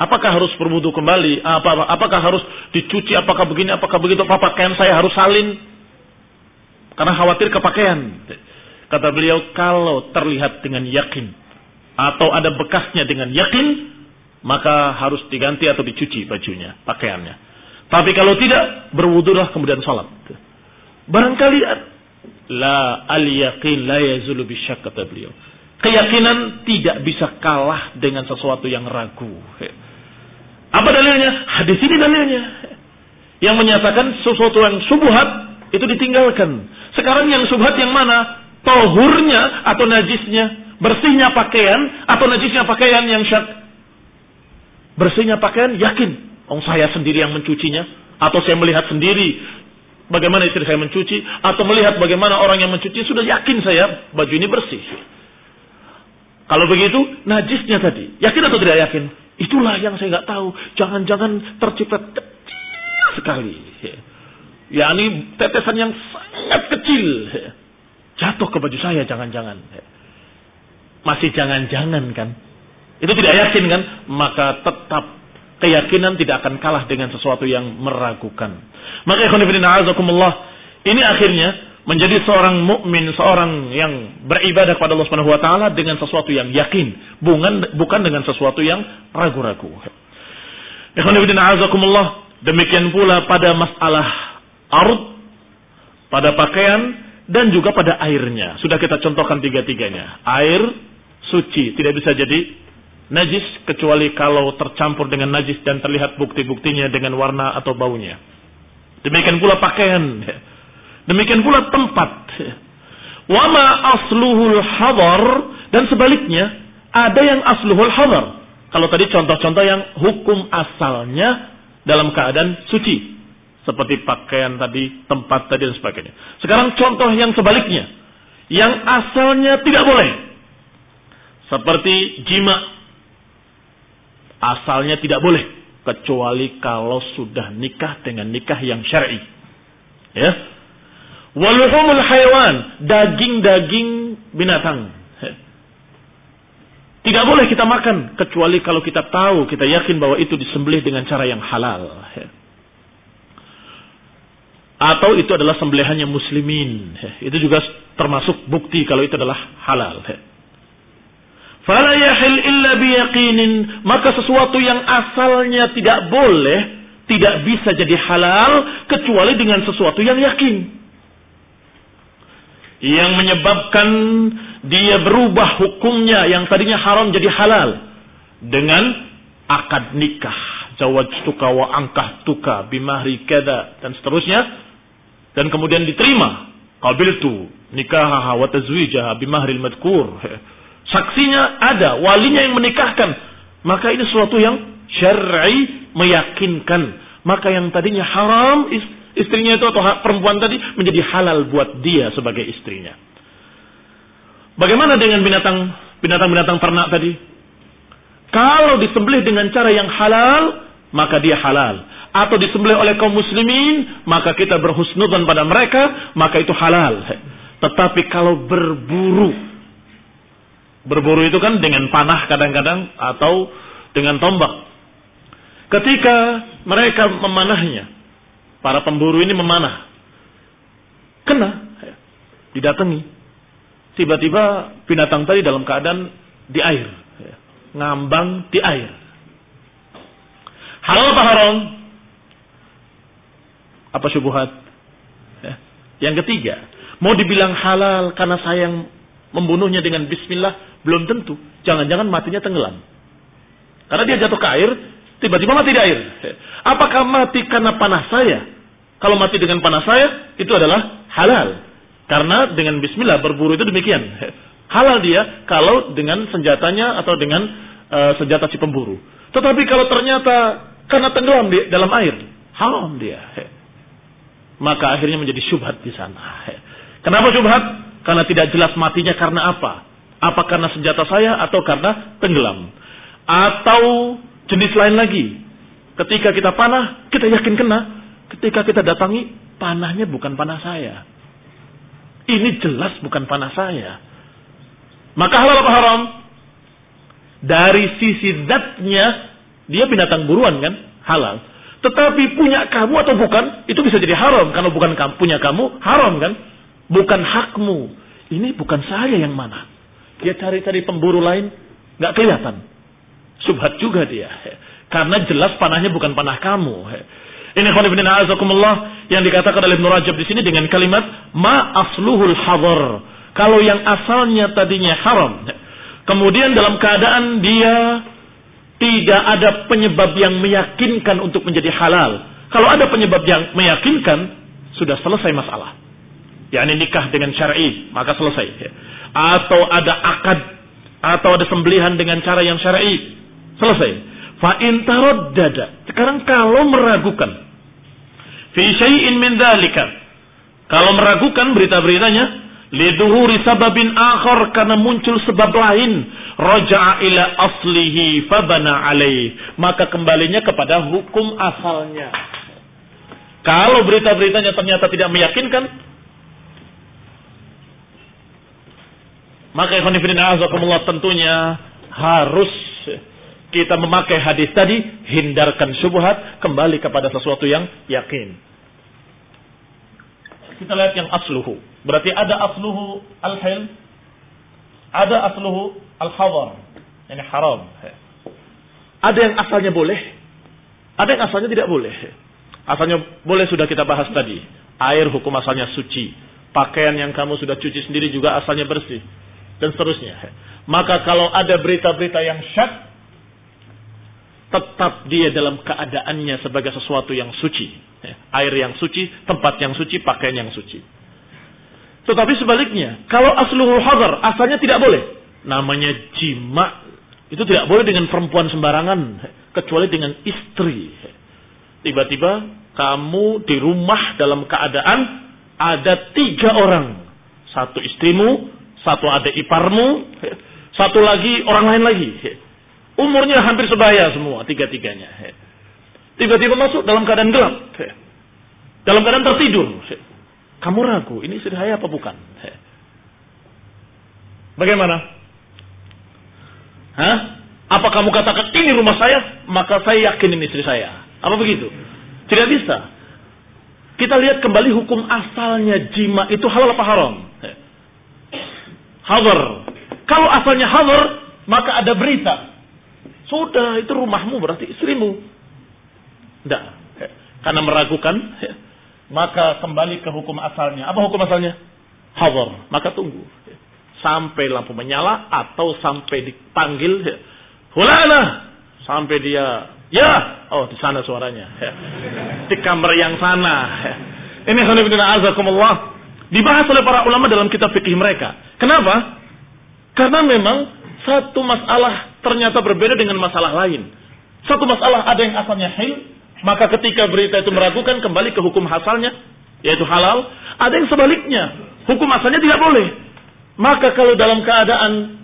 Apakah harus berwudu kembali? Apa, apakah harus dicuci? Apakah begini? Apakah begitu? Apa pakaian saya harus salin? Karena khawatir kepakaian. Kata beliau, kalau terlihat dengan yakin atau ada bekasnya dengan yakin, maka harus diganti atau dicuci bajunya, pakaiannya. Tapi kalau tidak, berwudulah kemudian sholat. Barangkali la al yakin la yazulu bisyak kata beliau. Keyakinan tidak bisa kalah dengan sesuatu yang ragu. Apa dalilnya? Hadis ini dalilnya. Yang menyatakan sesuatu yang subuhat itu ditinggalkan. Sekarang yang subhat yang mana? Tohurnya atau najisnya? Bersihnya pakaian atau najisnya pakaian yang syak? Bersihnya pakaian yakin. Oh saya sendiri yang mencucinya. Atau saya melihat sendiri bagaimana istri saya mencuci. Atau melihat bagaimana orang yang mencuci. Sudah yakin saya baju ini bersih. Kalau begitu, najisnya tadi. Yakin atau tidak yakin? Itulah yang saya nggak tahu. Jangan-jangan tercipta kecil sekali. Ya, ini tetesan yang sangat kecil. Jatuh ke baju saya, jangan-jangan. Masih jangan-jangan kan. Itu tidak yakin kan? Maka tetap keyakinan tidak akan kalah dengan sesuatu yang meragukan. Maka ikhwanifidina azakumullah. Ini akhirnya menjadi seorang mukmin, seorang yang beribadah kepada Allah Subhanahu wa taala dengan sesuatu yang yakin, bukan bukan dengan sesuatu yang ragu-ragu. Ikhwan azakumullah, demikian pula pada masalah ard pada pakaian, dan juga pada airnya. Sudah kita contohkan tiga-tiganya. Air suci, tidak bisa jadi najis kecuali kalau tercampur dengan najis dan terlihat bukti-buktinya dengan warna atau baunya. Demikian pula pakaian. Demikian pula tempat. Wama asluhul hadar dan sebaliknya ada yang asluhul hadar. Kalau tadi contoh-contoh yang hukum asalnya dalam keadaan suci. Seperti pakaian tadi, tempat tadi dan sebagainya. Sekarang contoh yang sebaliknya. Yang asalnya tidak boleh. Seperti jima. Asalnya tidak boleh. Kecuali kalau sudah nikah dengan nikah yang syar'i. Ya. Waluhumul hayawan. Daging-daging binatang. Tidak boleh kita makan. Kecuali kalau kita tahu, kita yakin bahwa itu disembelih dengan cara yang halal. Atau itu adalah sembelihannya muslimin. Itu juga termasuk bukti kalau itu adalah halal. Fala yahil illa biyaqinin. Maka sesuatu yang asalnya tidak boleh, tidak bisa jadi halal, kecuali dengan sesuatu yang yakin. Yang menyebabkan dia berubah hukumnya yang tadinya haram jadi halal. Dengan akad nikah. Zawajtuka wa angkah tuka bimahri kada dan seterusnya dan kemudian diterima qabiltu nikahaha wa tazwijaha bimahril madkur (laughs) saksinya ada walinya yang menikahkan. Maka ini sesuatu yang syar'i meyakinkan. Maka yang tadinya haram istrinya itu atau perempuan tadi menjadi halal buat dia sebagai istrinya. Bagaimana dengan binatang binatang-binatang ternak tadi? Kalau disembelih dengan cara yang halal maka dia halal. Atau disembelih oleh kaum muslimin, maka kita berhusnudan pada mereka, maka itu halal. Tetapi kalau berburu, berburu itu kan dengan panah kadang-kadang atau dengan tombak. Ketika mereka memanahnya, para pemburu ini memanah, kena, didatangi. Tiba-tiba binatang tadi dalam keadaan di air, ngambang di air. Halal apa haram? Apa syubhat? Ya. Yang ketiga, mau dibilang halal karena sayang membunuhnya dengan bismillah, belum tentu. Jangan-jangan matinya tenggelam. Karena dia jatuh ke air, tiba-tiba mati di air. Apakah mati karena panas saya? Kalau mati dengan panas saya, itu adalah halal. Karena dengan bismillah berburu itu demikian. Halal dia kalau dengan senjatanya atau dengan uh, senjata si pemburu. Tetapi kalau ternyata karena tenggelam di dalam air, haram dia. Maka akhirnya menjadi syubhat di sana. Kenapa syubhat? Karena tidak jelas matinya karena apa? Apa karena senjata saya atau karena tenggelam? Atau jenis lain lagi? Ketika kita panah, kita yakin kena. Ketika kita datangi, panahnya bukan panah saya. Ini jelas bukan panah saya. Maka halal apa haram? Dari sisi zatnya, dia binatang buruan kan? Halal. Tetapi punya kamu atau bukan, itu bisa jadi haram. Karena bukan punya kamu, haram kan? Bukan hakmu. Ini bukan saya yang mana. Dia cari-cari pemburu lain, nggak kelihatan. Subhat juga dia. Karena jelas panahnya bukan panah kamu. Ini khonibin azakumullah yang dikatakan oleh Ibn Rajab di sini dengan kalimat ma asluhul hadar. Kalau yang asalnya tadinya haram, kemudian dalam keadaan dia tidak ada penyebab yang meyakinkan untuk menjadi halal. Kalau ada penyebab yang meyakinkan, sudah selesai masalah. Ya ini nikah dengan syar'i, maka selesai. Atau ada akad, atau ada sembelihan dengan cara yang syar'i, selesai. Fa in taraddada. Sekarang kalau meragukan fi syai'in min dzalika. Kalau meragukan berita-beritanya, liduhuri sababin akhar karena muncul sebab lain raja'a ila aslihi fabana alaih maka kembalinya kepada hukum asalnya kalau berita-beritanya ternyata tidak meyakinkan maka ikhwan fillah tentunya harus kita memakai hadis tadi hindarkan syubhat kembali kepada sesuatu yang yakin kita lihat yang asluhu. Berarti ada asluhu al-hil, ada asluhu al-hawar. Ini haram. Ada yang asalnya boleh, ada yang asalnya tidak boleh. Asalnya boleh sudah kita bahas tadi. Air hukum asalnya suci. Pakaian yang kamu sudah cuci sendiri juga asalnya bersih. Dan seterusnya. Maka kalau ada berita-berita yang syak, tetap dia dalam keadaannya sebagai sesuatu yang suci. Air yang suci, tempat yang suci, pakaian yang suci. Tetapi sebaliknya, kalau asluhul hadar, asalnya tidak boleh. Namanya jima, itu tidak boleh dengan perempuan sembarangan, kecuali dengan istri. Tiba-tiba kamu di rumah dalam keadaan ada tiga orang. Satu istrimu, satu adik iparmu, satu lagi orang lain lagi. Umurnya hampir sebaya semua, tiga-tiganya. Tiba-tiba masuk dalam keadaan gelap. Dalam keadaan tertidur. Kamu ragu, ini istri saya apa bukan? Bagaimana? Hah? Apa kamu katakan ini rumah saya? Maka saya yakin ini istri saya. Apa begitu? Tidak bisa. Kita lihat kembali hukum asalnya jima itu halal apa haram? Hazar. Kalau asalnya hazar, maka ada berita. Sudah, itu rumahmu berarti istrimu. Tidak. Karena meragukan, maka kembali ke hukum asalnya. Apa hukum asalnya? Hazar. Maka tunggu. Sampai lampu menyala atau sampai dipanggil. Hulana. Sampai dia, ya. Oh, di sana suaranya. Di kamar yang sana. Ini khonibina azakumullah. Dibahas oleh para ulama dalam kitab fikih mereka. Kenapa? Karena memang satu masalah ternyata berbeda dengan masalah lain. Satu masalah ada yang asalnya hil, maka ketika berita itu meragukan kembali ke hukum asalnya, yaitu halal. Ada yang sebaliknya, hukum asalnya tidak boleh. Maka kalau dalam keadaan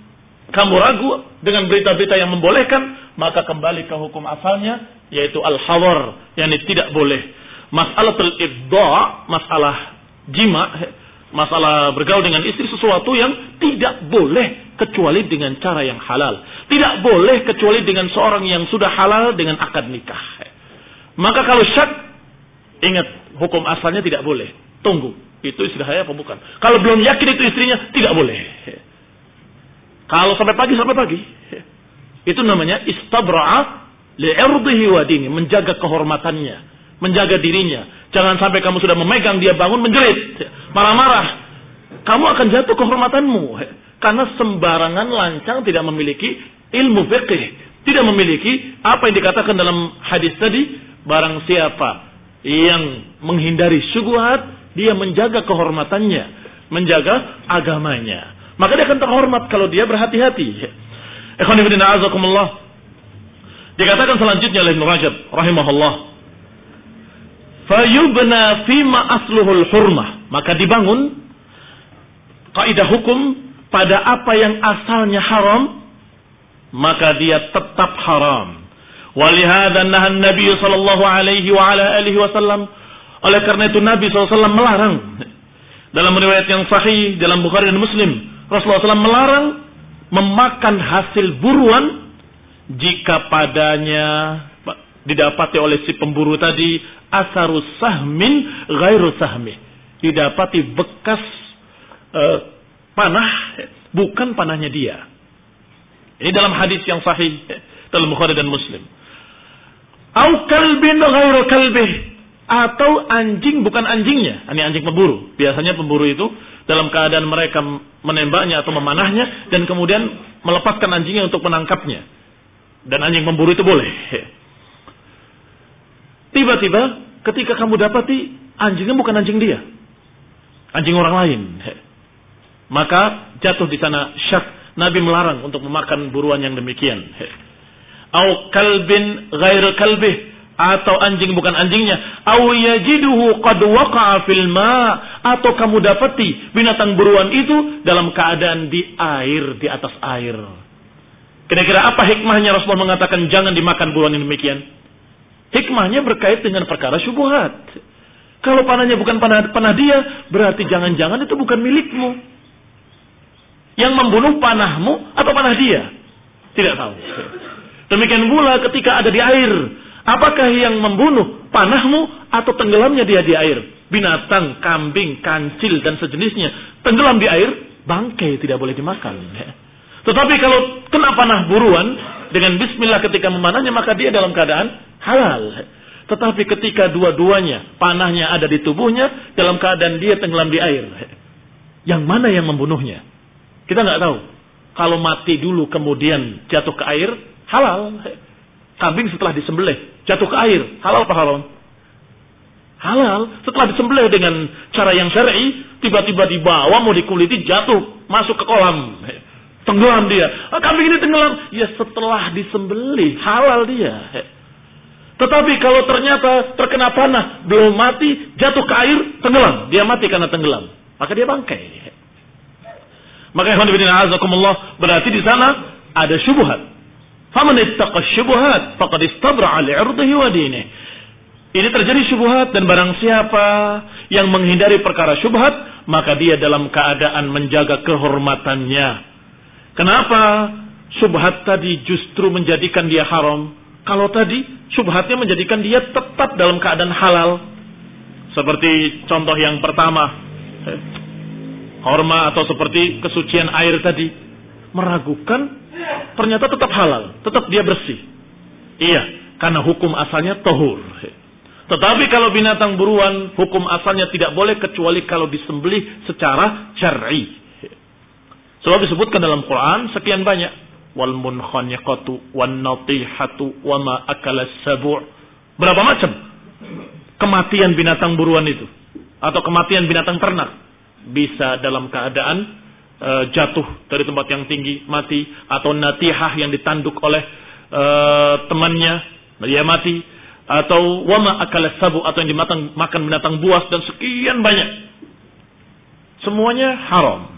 kamu ragu dengan berita-berita yang membolehkan, maka kembali ke hukum asalnya, yaitu al-hawar, yang tidak boleh. Masalah teribda, masalah jima, masalah bergaul dengan istri sesuatu yang tidak boleh kecuali dengan cara yang halal. Tidak boleh kecuali dengan seorang yang sudah halal dengan akad nikah. Maka kalau syak, ingat hukum asalnya tidak boleh. Tunggu, itu istri saya apa bukan? Kalau belum yakin itu istrinya, tidak boleh. Kalau sampai pagi, sampai pagi. Itu namanya istabra'a li'irdihi wa. Menjaga kehormatannya. Menjaga dirinya. Jangan sampai kamu sudah memegang, dia bangun menjerit. Marah-marah. Kamu akan jatuh kehormatanmu. Karena sembarangan lancang tidak memiliki ilmu fikih. Tidak memiliki apa yang dikatakan dalam hadis tadi barang siapa yang menghindari syubhat, dia menjaga kehormatannya, menjaga agamanya. Maka dia akan terhormat kalau dia berhati-hati. Ikhwan. Dikatakan selanjutnya oleh Ibn Rajab rahimahullah. Fayubna fima asluhul hurmah. Maka dibangun kaidah hukum pada apa yang asalnya haram, maka dia tetap haram. Walihada nahan Nabi sallallahu alaihi wa ala alihi wasallam. Oleh karena itu Nabi SAW melarang. Dalam riwayat yang sahih dalam Bukhari dan Muslim. Rasulullah SAW melarang memakan hasil buruan jika padanya didapati oleh si pemburu tadi asarus sahmin ghairu sahmi. Didapati bekas uh, panah bukan panahnya dia. Ini dalam hadis yang sahih dalam Bukhari dan Muslim. Au kalbin ghairu kalbih. Atau anjing bukan anjingnya. Ini anjing pemburu. Biasanya pemburu itu dalam keadaan mereka menembaknya atau memanahnya dan kemudian melepaskan anjingnya untuk menangkapnya. Dan anjing pemburu itu boleh. Tiba-tiba ketika kamu dapati anjingnya bukan anjing dia. Anjing orang lain. Maka jatuh di sana syak. Nabi melarang untuk memakan buruan yang demikian. Au kalbin ghairu kalbih. Atau anjing bukan anjingnya. Au yajiduhu qad waqa'a fil ma. Atau kamu dapati binatang buruan itu dalam keadaan di air di atas air. Kira-kira apa hikmahnya Rasulullah mengatakan jangan dimakan buruan yang demikian hikmahnya berkait dengan perkara syubhat kalau panahnya bukan panah, panah dia berarti jangan-jangan itu bukan milikmu yang membunuh panahmu atau panah dia tidak tahu Demikian pula ketika ada di air. Apakah yang membunuh panahmu atau tenggelamnya dia di air? Binatang, kambing, kancil dan sejenisnya tenggelam di air, bangkai tidak boleh dimakan. Tetapi kalau kena panah buruan dengan bismillah ketika memanahnya maka dia dalam keadaan halal. Tetapi ketika dua-duanya panahnya ada di tubuhnya dalam keadaan dia tenggelam di air. Yang mana yang membunuhnya? Kita nggak tahu. Kalau mati dulu kemudian jatuh ke air, halal. Kambing setelah disembelih jatuh ke air, halal apa haram? Halal. Setelah disembelih dengan cara yang syar'i, tiba-tiba dibawa mau dikuliti jatuh masuk ke kolam. Tenggelam dia. Ah, kambing ini tenggelam. Ya setelah disembelih halal dia. Tetapi kalau ternyata terkena panah, belum mati, jatuh ke air, tenggelam. Dia mati karena tenggelam. Maka dia bangkai. Maka ikhwan bin azakumullah berarti di sana ada syubhat. Faman ittaqa syubhat faqad istabra 'ala 'irdihi wa dinihi. Ini terjadi syubhat dan barang siapa yang menghindari perkara syubhat, maka dia dalam keadaan menjaga kehormatannya. Kenapa syubhat tadi justru menjadikan dia haram? Kalau tadi syubhatnya menjadikan dia tetap dalam keadaan halal. Seperti contoh yang pertama, horma atau seperti kesucian air tadi. Meragukan, ternyata tetap halal, tetap dia bersih. Iya, karena hukum asalnya tohur. Tetapi kalau binatang buruan, hukum asalnya tidak boleh kecuali kalau disembelih secara syar'i. Sebab disebutkan dalam Quran sekian banyak. Wal munkhaniqatu wan natihatu wa ma akala sabu' Berapa macam kematian binatang buruan itu atau kematian binatang ternak bisa dalam keadaan e, jatuh dari tempat yang tinggi mati atau natihah yang ditanduk oleh e, temannya dia mati atau wama akala sabu atau yang dimakan makan binatang buas dan sekian banyak. Semuanya haram.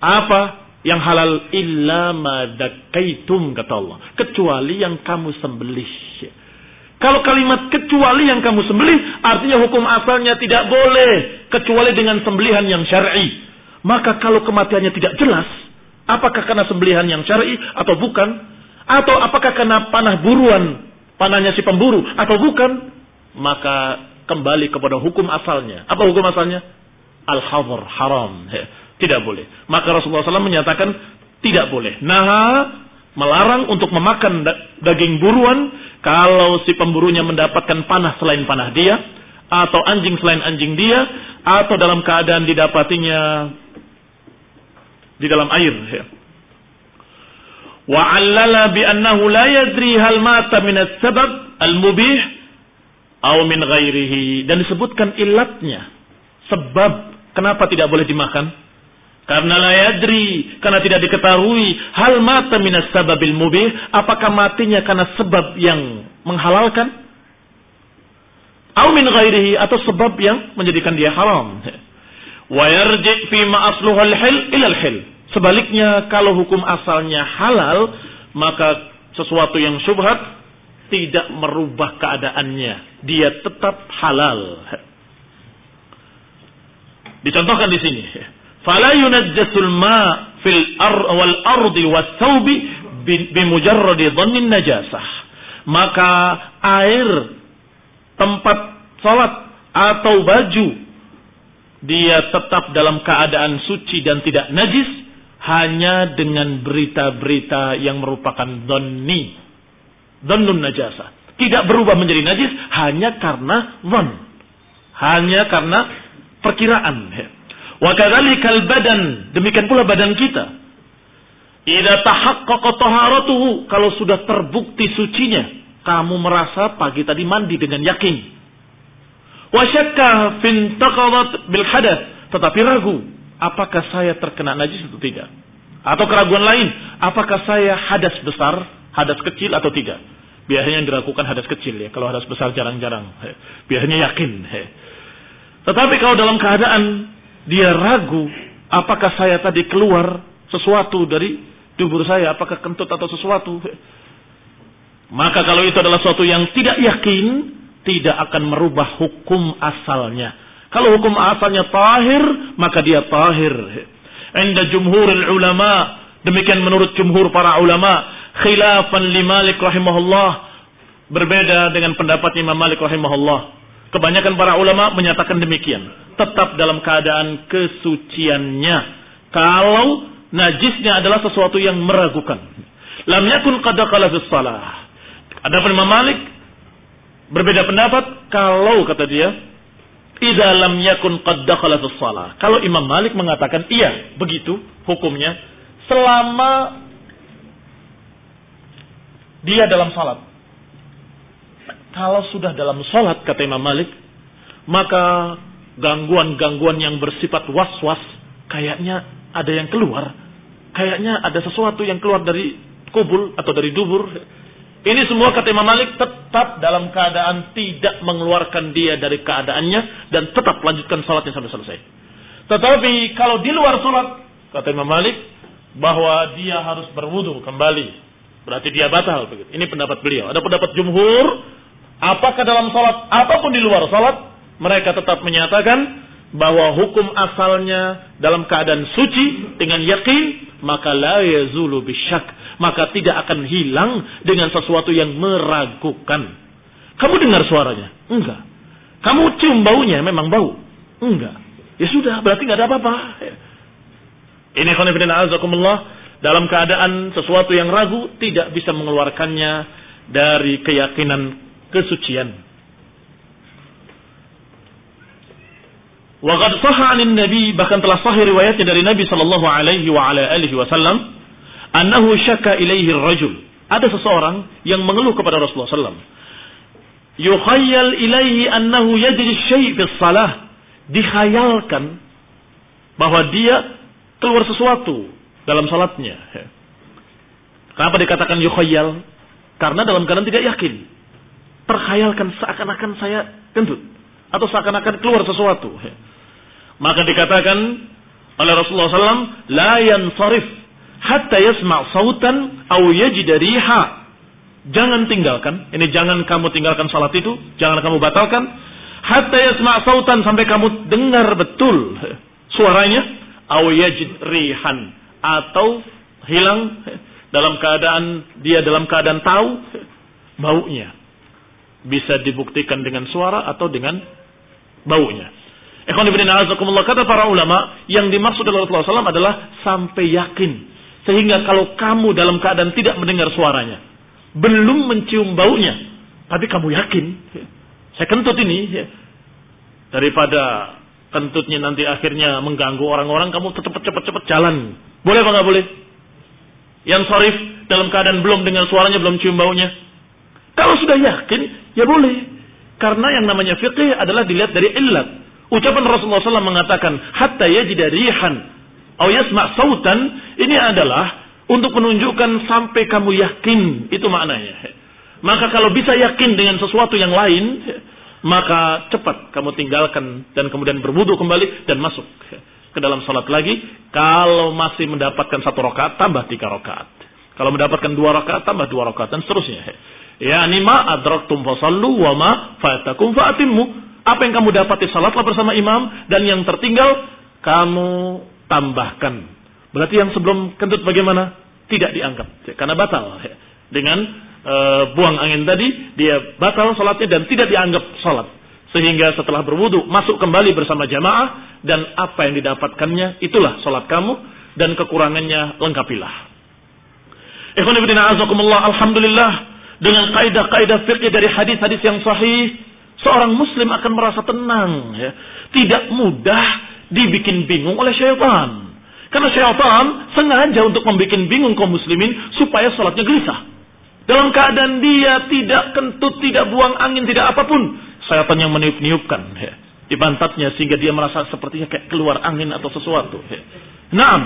Apa yang halal illa madakaitum kata Allah, kecuali yang kamu sembelih. Kalau kalimat kecuali yang kamu sembelih artinya hukum asalnya tidak boleh kecuali dengan sembelihan yang syar'i. Maka kalau kematiannya tidak jelas, apakah karena sembelihan yang syar'i atau bukan? Atau apakah karena panah buruan panahnya si pemburu atau bukan, maka kembali kepada hukum asalnya. Apa hukum asalnya? Al-hadr, haram. Tidak boleh. Maka Rasulullah SAW menyatakan tidak boleh. Nah, melarang untuk memakan daging buruan kalau si pemburunya mendapatkan panah selain panah dia, atau anjing selain anjing dia, atau dalam keadaan didapatinya di dalam air. Wa'allala bi'annahu la yadri hal mata min sabab al-mubih atau min ghairihi. Dan disebutkan ilatnya. Sebab kenapa tidak boleh dimakan? Karena la yadri, karena tidak diketahui hal mata min sababil mubih, apakah matinya karena sebab yang menghalalkan? Atau min ghairihi atau sebab yang menjadikan dia haram. Wa yarji fi ma asluhu al-hil ila al-hil Sebaliknya kalau hukum asalnya halal, maka sesuatu yang syubhat tidak merubah keadaannya. Dia tetap halal. Dicontohkan di sini. Bimujarradi dhannin najasah. Maka air tempat salat atau baju dia tetap dalam keadaan suci dan tidak najis hanya dengan berita-berita yang merupakan donni. Donnun najasa. Tidak berubah menjadi najis hanya karena don. Hanya karena perkiraan. Wa kadzalikal badan, demikian pula badan kita. Idza tahaqqaqa taharatuhu, kalau sudah terbukti sucinya, kamu merasa pagi tadi mandi dengan yakin. Wa syakka fintaqadat bil hadath, tetapi ragu apakah saya terkena najis atau tidak? Atau keraguan lain, apakah saya hadas besar, hadas kecil atau tidak? Biasanya yang diragukan hadas kecil ya, kalau hadas besar jarang-jarang. Biasanya yakin. Tetapi kalau dalam keadaan dia ragu, apakah saya tadi keluar sesuatu dari dubur saya, apakah kentut atau sesuatu? Maka kalau itu adalah sesuatu yang tidak yakin, tidak akan merubah hukum asalnya kalau hukum asalnya tahir, maka dia tahir. Inda jumhur ulama, demikian menurut jumhur para ulama, khilafan li Malik rahimahullah, berbeda dengan pendapat Imam Malik rahimahullah. Kebanyakan para ulama menyatakan demikian. Tetap dalam keadaan kesuciannya. Kalau najisnya adalah sesuatu yang meragukan. Lam yakun qad qala fi salah. Adapun Imam Malik Berbeda pendapat kalau kata dia, idza lam yakun qad shalah. Kalau Imam Malik mengatakan iya, begitu hukumnya selama dia dalam salat. Kalau sudah dalam salat kata Imam Malik, maka gangguan-gangguan yang bersifat was-was kayaknya ada yang keluar. Kayaknya ada sesuatu yang keluar dari kubul atau dari dubur ini semua kata Imam Malik tetap dalam keadaan tidak mengeluarkan dia dari keadaannya dan tetap lanjutkan salatnya sampai selesai. Tetapi kalau di luar salat, kata Imam Malik, bahwa dia harus berwudu kembali. Berarti dia batal. Begitu. Ini pendapat beliau. Ada pendapat jumhur, apakah dalam salat apa pun di luar salat, mereka tetap menyatakan bahwa hukum asalnya dalam keadaan suci dengan yakin maka la yazulu bisyak maka tidak akan hilang dengan sesuatu yang meragukan. Kamu dengar suaranya? Enggak. Kamu cium baunya? Memang bau? Enggak. Ya sudah, berarti nggak ada apa-apa. Ini khonifidina azakumullah dalam keadaan sesuatu yang ragu tidak bisa mengeluarkannya dari keyakinan kesucian. Wa qad sahha Nabi bahkan telah sahih riwayatnya dari Nabi sallallahu alaihi wa ala alihi wasallam annahu syaka ilaihi rajul. Ada seseorang yang mengeluh kepada Rasulullah SAW. Yukhayyal ilaihi annahu yajri syai' fi salah. Dikhayalkan bahwa dia keluar sesuatu dalam salatnya. Kenapa dikatakan yukhayyal? Karena dalam keadaan tidak yakin. Terkhayalkan seakan-akan saya kentut. Atau seakan-akan keluar sesuatu. Maka dikatakan oleh Rasulullah SAW, La yansarif hatta yasma' sautan aw yajid riha. Jangan tinggalkan, ini jangan kamu tinggalkan salat itu, jangan kamu batalkan hatta yasma' sautan sampai kamu dengar betul suaranya aw yajid rihan atau hilang dalam keadaan dia dalam keadaan tahu baunya. Bisa dibuktikan dengan suara atau dengan baunya. Ikhwan ibn kata para ulama yang dimaksud oleh Rasulullah SAW adalah sampai yakin sehingga kalau kamu dalam keadaan tidak mendengar suaranya, belum mencium baunya, tapi kamu yakin, saya kentut ini, daripada kentutnya nanti akhirnya mengganggu orang-orang, kamu tetap cepat-cepat jalan. Boleh apa nggak boleh? Yang sorif dalam keadaan belum dengar suaranya, belum cium baunya. Kalau sudah yakin, ya boleh. Karena yang namanya fikih adalah dilihat dari illat. Ucapan Rasulullah SAW mengatakan, hatta yajida rihan Au yasma' sautan ini adalah untuk menunjukkan sampai kamu yakin itu maknanya. Maka kalau bisa yakin dengan sesuatu yang lain, maka cepat kamu tinggalkan dan kemudian berwudu kembali dan masuk ke dalam salat lagi. Kalau masih mendapatkan satu rakaat tambah tiga rakaat. Kalau mendapatkan dua rakaat tambah dua rakaat dan seterusnya. Ya ma adraktum fasallu wa ma fatakum fa'atimmu. Apa yang kamu dapat di salatlah bersama imam dan yang tertinggal kamu tambahkan. Berarti yang sebelum kentut bagaimana? Tidak dianggap karena batal. Dengan e, buang angin tadi dia batal salatnya dan tidak dianggap salat. Sehingga setelah berwudu masuk kembali bersama jamaah dan apa yang didapatkannya itulah salat kamu dan kekurangannya lengkapilah. Ikhwan alhamdulillah dengan kaidah-kaidah fikih dari hadis-hadis yang sahih seorang muslim akan merasa tenang ya. Tidak mudah dibikin bingung oleh syaitan. Karena syaitan sengaja untuk membuat bingung kaum muslimin supaya sholatnya gelisah. Dalam keadaan dia tidak kentut, tidak buang angin, tidak apa pun. Syaitan yang meniup-niupkan ya, di pantatnya sehingga dia merasa sepertinya kayak keluar angin atau sesuatu. Ya. Naam,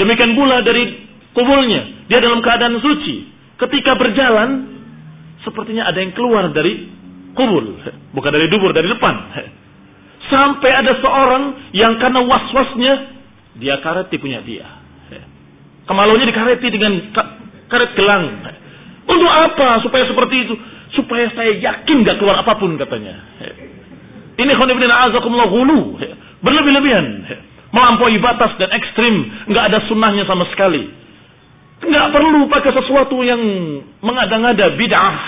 demikian pula dari kubulnya. Dia dalam keadaan suci. Ketika berjalan, sepertinya ada yang keluar dari kubul. Bukan dari dubur, dari depan. Sampai ada seorang yang karena was-wasnya dia kareti punya dia. Kemaluannya dikareti dengan karet gelang. Untuk apa? Supaya seperti itu. Supaya saya yakin gak keluar apa pun katanya. Ini khonibina azakumullah hulu. Berlebih-lebihan. Melampaui batas dan ekstrim. Nggak ada sunnahnya sama sekali. Nggak perlu pakai sesuatu yang mengada-ngada bid'ah.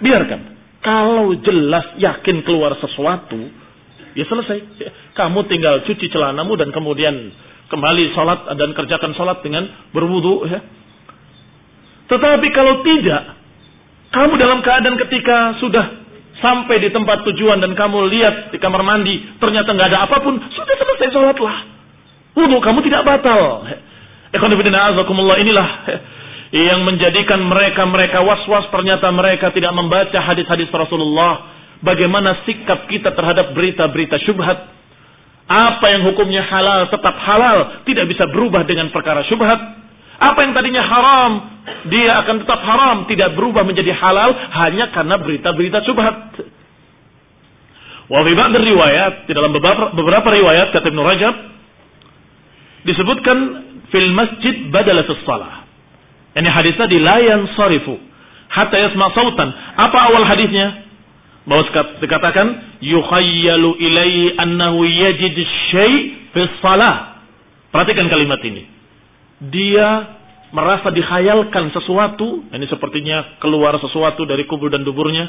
Biarkan. Kalau jelas yakin keluar sesuatu, Ya selesai. Kamu tinggal cuci celanamu dan kemudian kembali sholat dan kerjakan sholat dengan berwudu. Ya. Tetapi kalau tidak, Kamu dalam keadaan ketika sudah sampai di tempat tujuan dan kamu lihat di kamar mandi ternyata nggak ada apa pun, sudah selesai sholatlah. Wudhu kamu tidak batal. Inilah yang menjadikan mereka-mereka was-was ternyata mereka tidak membaca hadis-hadis Rasulullah. Bagaimana sikap kita terhadap berita-berita syubhat. Apa yang hukumnya halal tetap halal, tidak bisa berubah dengan perkara syubhat. Apa yang tadinya haram, dia akan tetap haram, tidak berubah menjadi halal hanya karena berita-berita syubhat. Wa fi riwayat, di dalam beberapa, beberapa riwayat kata Ibnu Rajab disebutkan fil masjid badala salah. Ini hadis tadi la yansarifu hatta yasma sautan. Apa awal hadisnya? Bahwa dikatakan yukhayyalu ilaihi annahu yajid syai' fi salah. Perhatikan kalimat ini. Dia merasa dikhayalkan sesuatu, ini sepertinya keluar sesuatu dari kubur dan duburnya.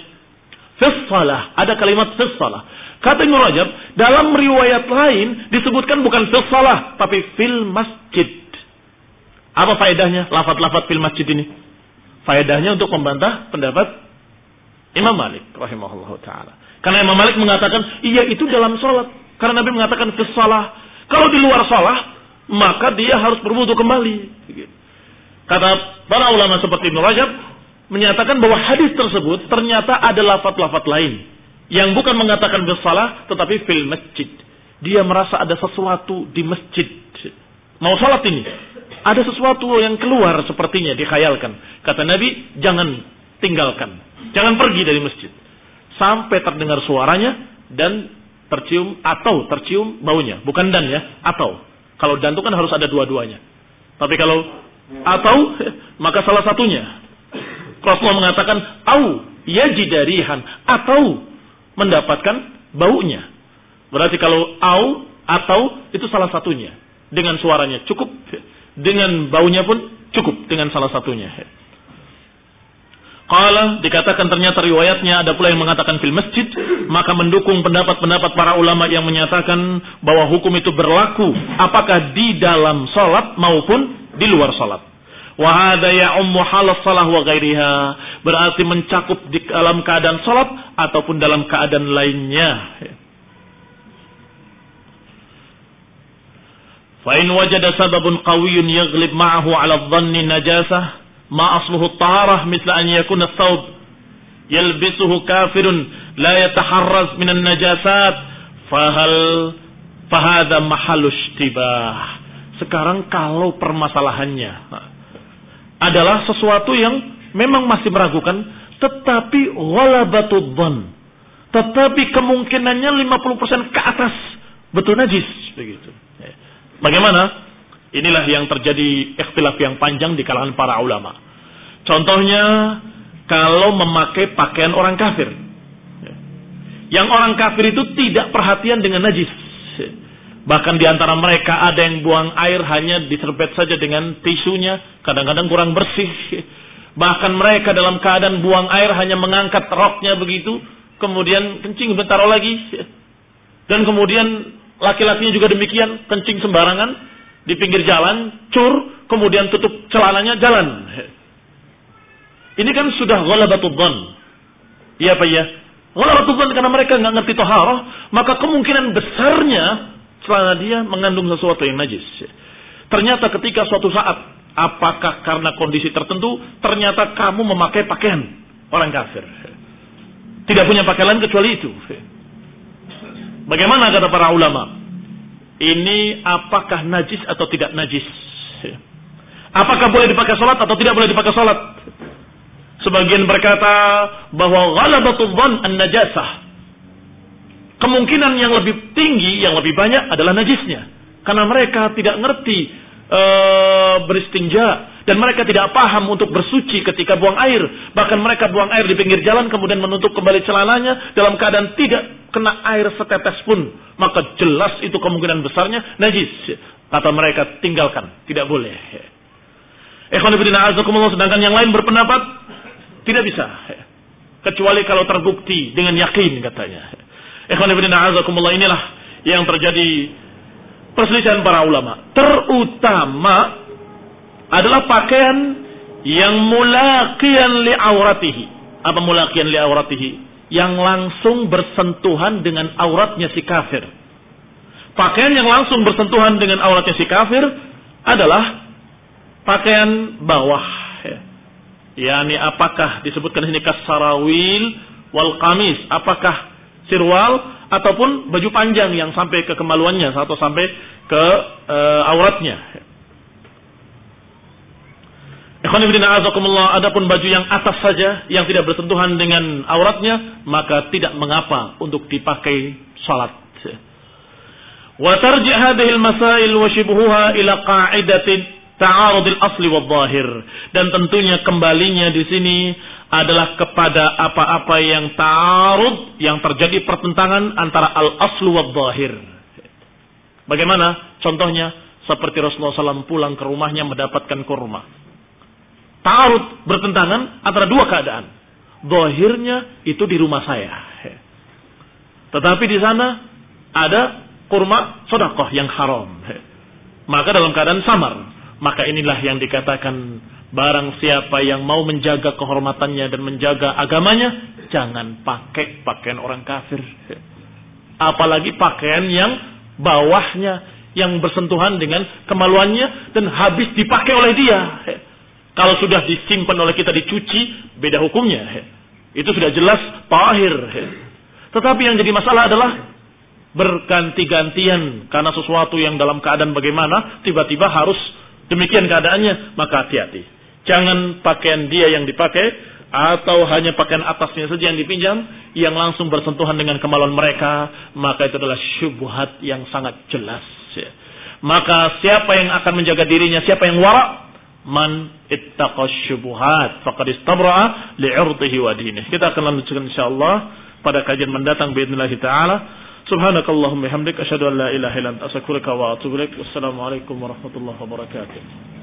Fissalah, ada kalimat fissalah. Kata Ibn Rajab, dalam riwayat lain disebutkan bukan fissalah, tapi fil masjid. Apa faedahnya lafat-lafat fil masjid ini? Faedahnya untuk membantah pendapat Imam Malik rahimahullah taala. Karena Imam Malik mengatakan, iya itu dalam sholat. Karena Nabi mengatakan kesalah. Kalau di luar sholat, maka dia harus berwudu kembali. Kata para ulama seperti Ibn Rajab, menyatakan bahwa hadis tersebut ternyata ada lafat-lafat lain. Yang bukan mengatakan bersalah, tetapi fil masjid. Dia merasa ada sesuatu di masjid. Mau sholat ini, ada sesuatu yang keluar sepertinya dikhayalkan. Kata Nabi, jangan tinggalkan. Jangan pergi dari masjid. Sampai terdengar suaranya dan tercium atau tercium baunya. Bukan dan ya, atau. Kalau dan itu kan harus ada dua-duanya. Tapi kalau atau (laughs) maka salah satunya. Rasulullah mengatakan au yajidarihan atau mendapatkan baunya. Berarti kalau au atau itu salah satunya dengan suaranya cukup dengan baunya pun cukup dengan salah satunya. Kalau dikatakan ternyata riwayatnya ada pula yang mengatakan fil masjid, maka mendukung pendapat-pendapat para ulama yang menyatakan bahwa hukum itu berlaku apakah di dalam salat maupun di luar salat. Wa ya ummu salah wa ghairiha. Berarti mencakup di dalam keadaan salat ataupun dalam keadaan lainnya. فإن وجد سبب قوي يغلب معه على الظن نجاسة ما أصله الطهارة مثل أن يكون الثوب يلبسه كافر لا يتحرز من النجاسات فهل فهذا محل اشتباه sekarang kalau permasalahannya adalah sesuatu yang memang masih meragukan tetapi ghalabatud dhann tetapi kemungkinannya 50% ke atas betul najis begitu Bagaimana? Inilah yang terjadi ikhtilaf yang panjang di kalangan para ulama. Contohnya, kalau memakai pakaian orang kafir. Yang orang kafir itu tidak perhatian dengan najis. Bahkan di antara mereka ada yang buang air hanya diserbet saja dengan tisunya, kadang-kadang kurang bersih. Bahkan mereka dalam keadaan buang air hanya mengangkat roknya begitu, kemudian kencing bentar lagi. Dan kemudian Laki-lakinya juga demikian, kencing sembarangan di pinggir jalan, cur, kemudian tutup celananya jalan. Ini kan sudah ghalabatul dhan. Iya Pak ya? Ghalabatul dhan karena mereka nggak ngerti toharoh, maka kemungkinan besarnya celana dia mengandung sesuatu yang najis. Ternyata ketika suatu saat, apakah karena kondisi tertentu, ternyata kamu memakai pakaian orang kafir. Tidak punya pakaian kecuali itu. Bagaimana kata para ulama? Ini apakah najis atau tidak najis? Apakah boleh dipakai salat atau tidak boleh dipakai salat? Sebagian berkata bahwa ghalabatul dhan an-najasah. Kemungkinan yang lebih tinggi, yang lebih banyak adalah najisnya. Karena mereka tidak ngerti uh, beristinja dan mereka tidak paham untuk bersuci ketika buang air. Bahkan mereka buang air di pinggir jalan kemudian menutup kembali celananya dalam keadaan tidak kena air setetes pun. Maka jelas itu kemungkinan besarnya najis. Kata mereka tinggalkan, tidak boleh. sedangkan yang lain berpendapat tidak bisa. Kecuali kalau terbukti dengan yakin katanya. inilah yang terjadi perselisihan para ulama. Terutama adalah pakaian yang mulaqiyan li auratihi. Apa mulaqiyan li auratihi? Yang langsung bersentuhan dengan auratnya si kafir. Pakaian yang langsung bersentuhan dengan auratnya si kafir adalah pakaian bawah. Ya. Yani apakah disebutkan ini kasarawil wal kamis? Apakah sirwal ataupun baju panjang yang sampai ke kemaluannya atau sampai ke e, auratnya. Adapun baju yang atas saja yang tidak bersentuhan dengan auratnya maka tidak mengapa untuk dipakai salat. Wa tarji hadhihi al-masail wa ila qa'idatin ta'arud al-asli wa dhahir dan tentunya kembalinya di sini adalah kepada apa-apa yang ta'arud yang terjadi pertentangan antara al-aslu wa dhahir. Bagaimana? Contohnya seperti Rasulullah SAW pulang ke rumahnya mendapatkan kurma. Ta'arud bertentangan antara dua keadaan. Zahirnya itu di rumah saya. Tetapi di sana ada kurma sodakoh yang haram. Maka dalam keadaan samar. Maka inilah yang dikatakan barang siapa yang mau menjaga kehormatannya dan menjaga agamanya. Jangan pakai pakaian orang kafir. Apalagi pakaian yang bawahnya yang bersentuhan dengan kemaluannya dan habis dipakai oleh dia. Kalau sudah disimpan oleh kita dicuci, beda hukumnya. Itu sudah jelas tahir. Tetapi yang jadi masalah adalah berganti-gantian karena sesuatu yang dalam keadaan bagaimana tiba-tiba harus demikian keadaannya, maka hati-hati. Jangan pakaian dia yang dipakai atau hanya pakaian atasnya saja yang dipinjam yang langsung bersentuhan dengan kemaluan mereka, maka itu adalah syubhat yang sangat jelas. Maka siapa yang akan menjaga dirinya, siapa yang wara, man ittaqa syubuhat faqad istabra'a li'irdihi wa dinihi. Kita akan lanjutkan insyaallah pada kajian mendatang باذنillah taala. Subhanakallahumma hamdika asyhadu an la ilaha illa anta astaghfiruka wa atubu ilaik. Wassalamualaikum warahmatullahi wabarakatuh.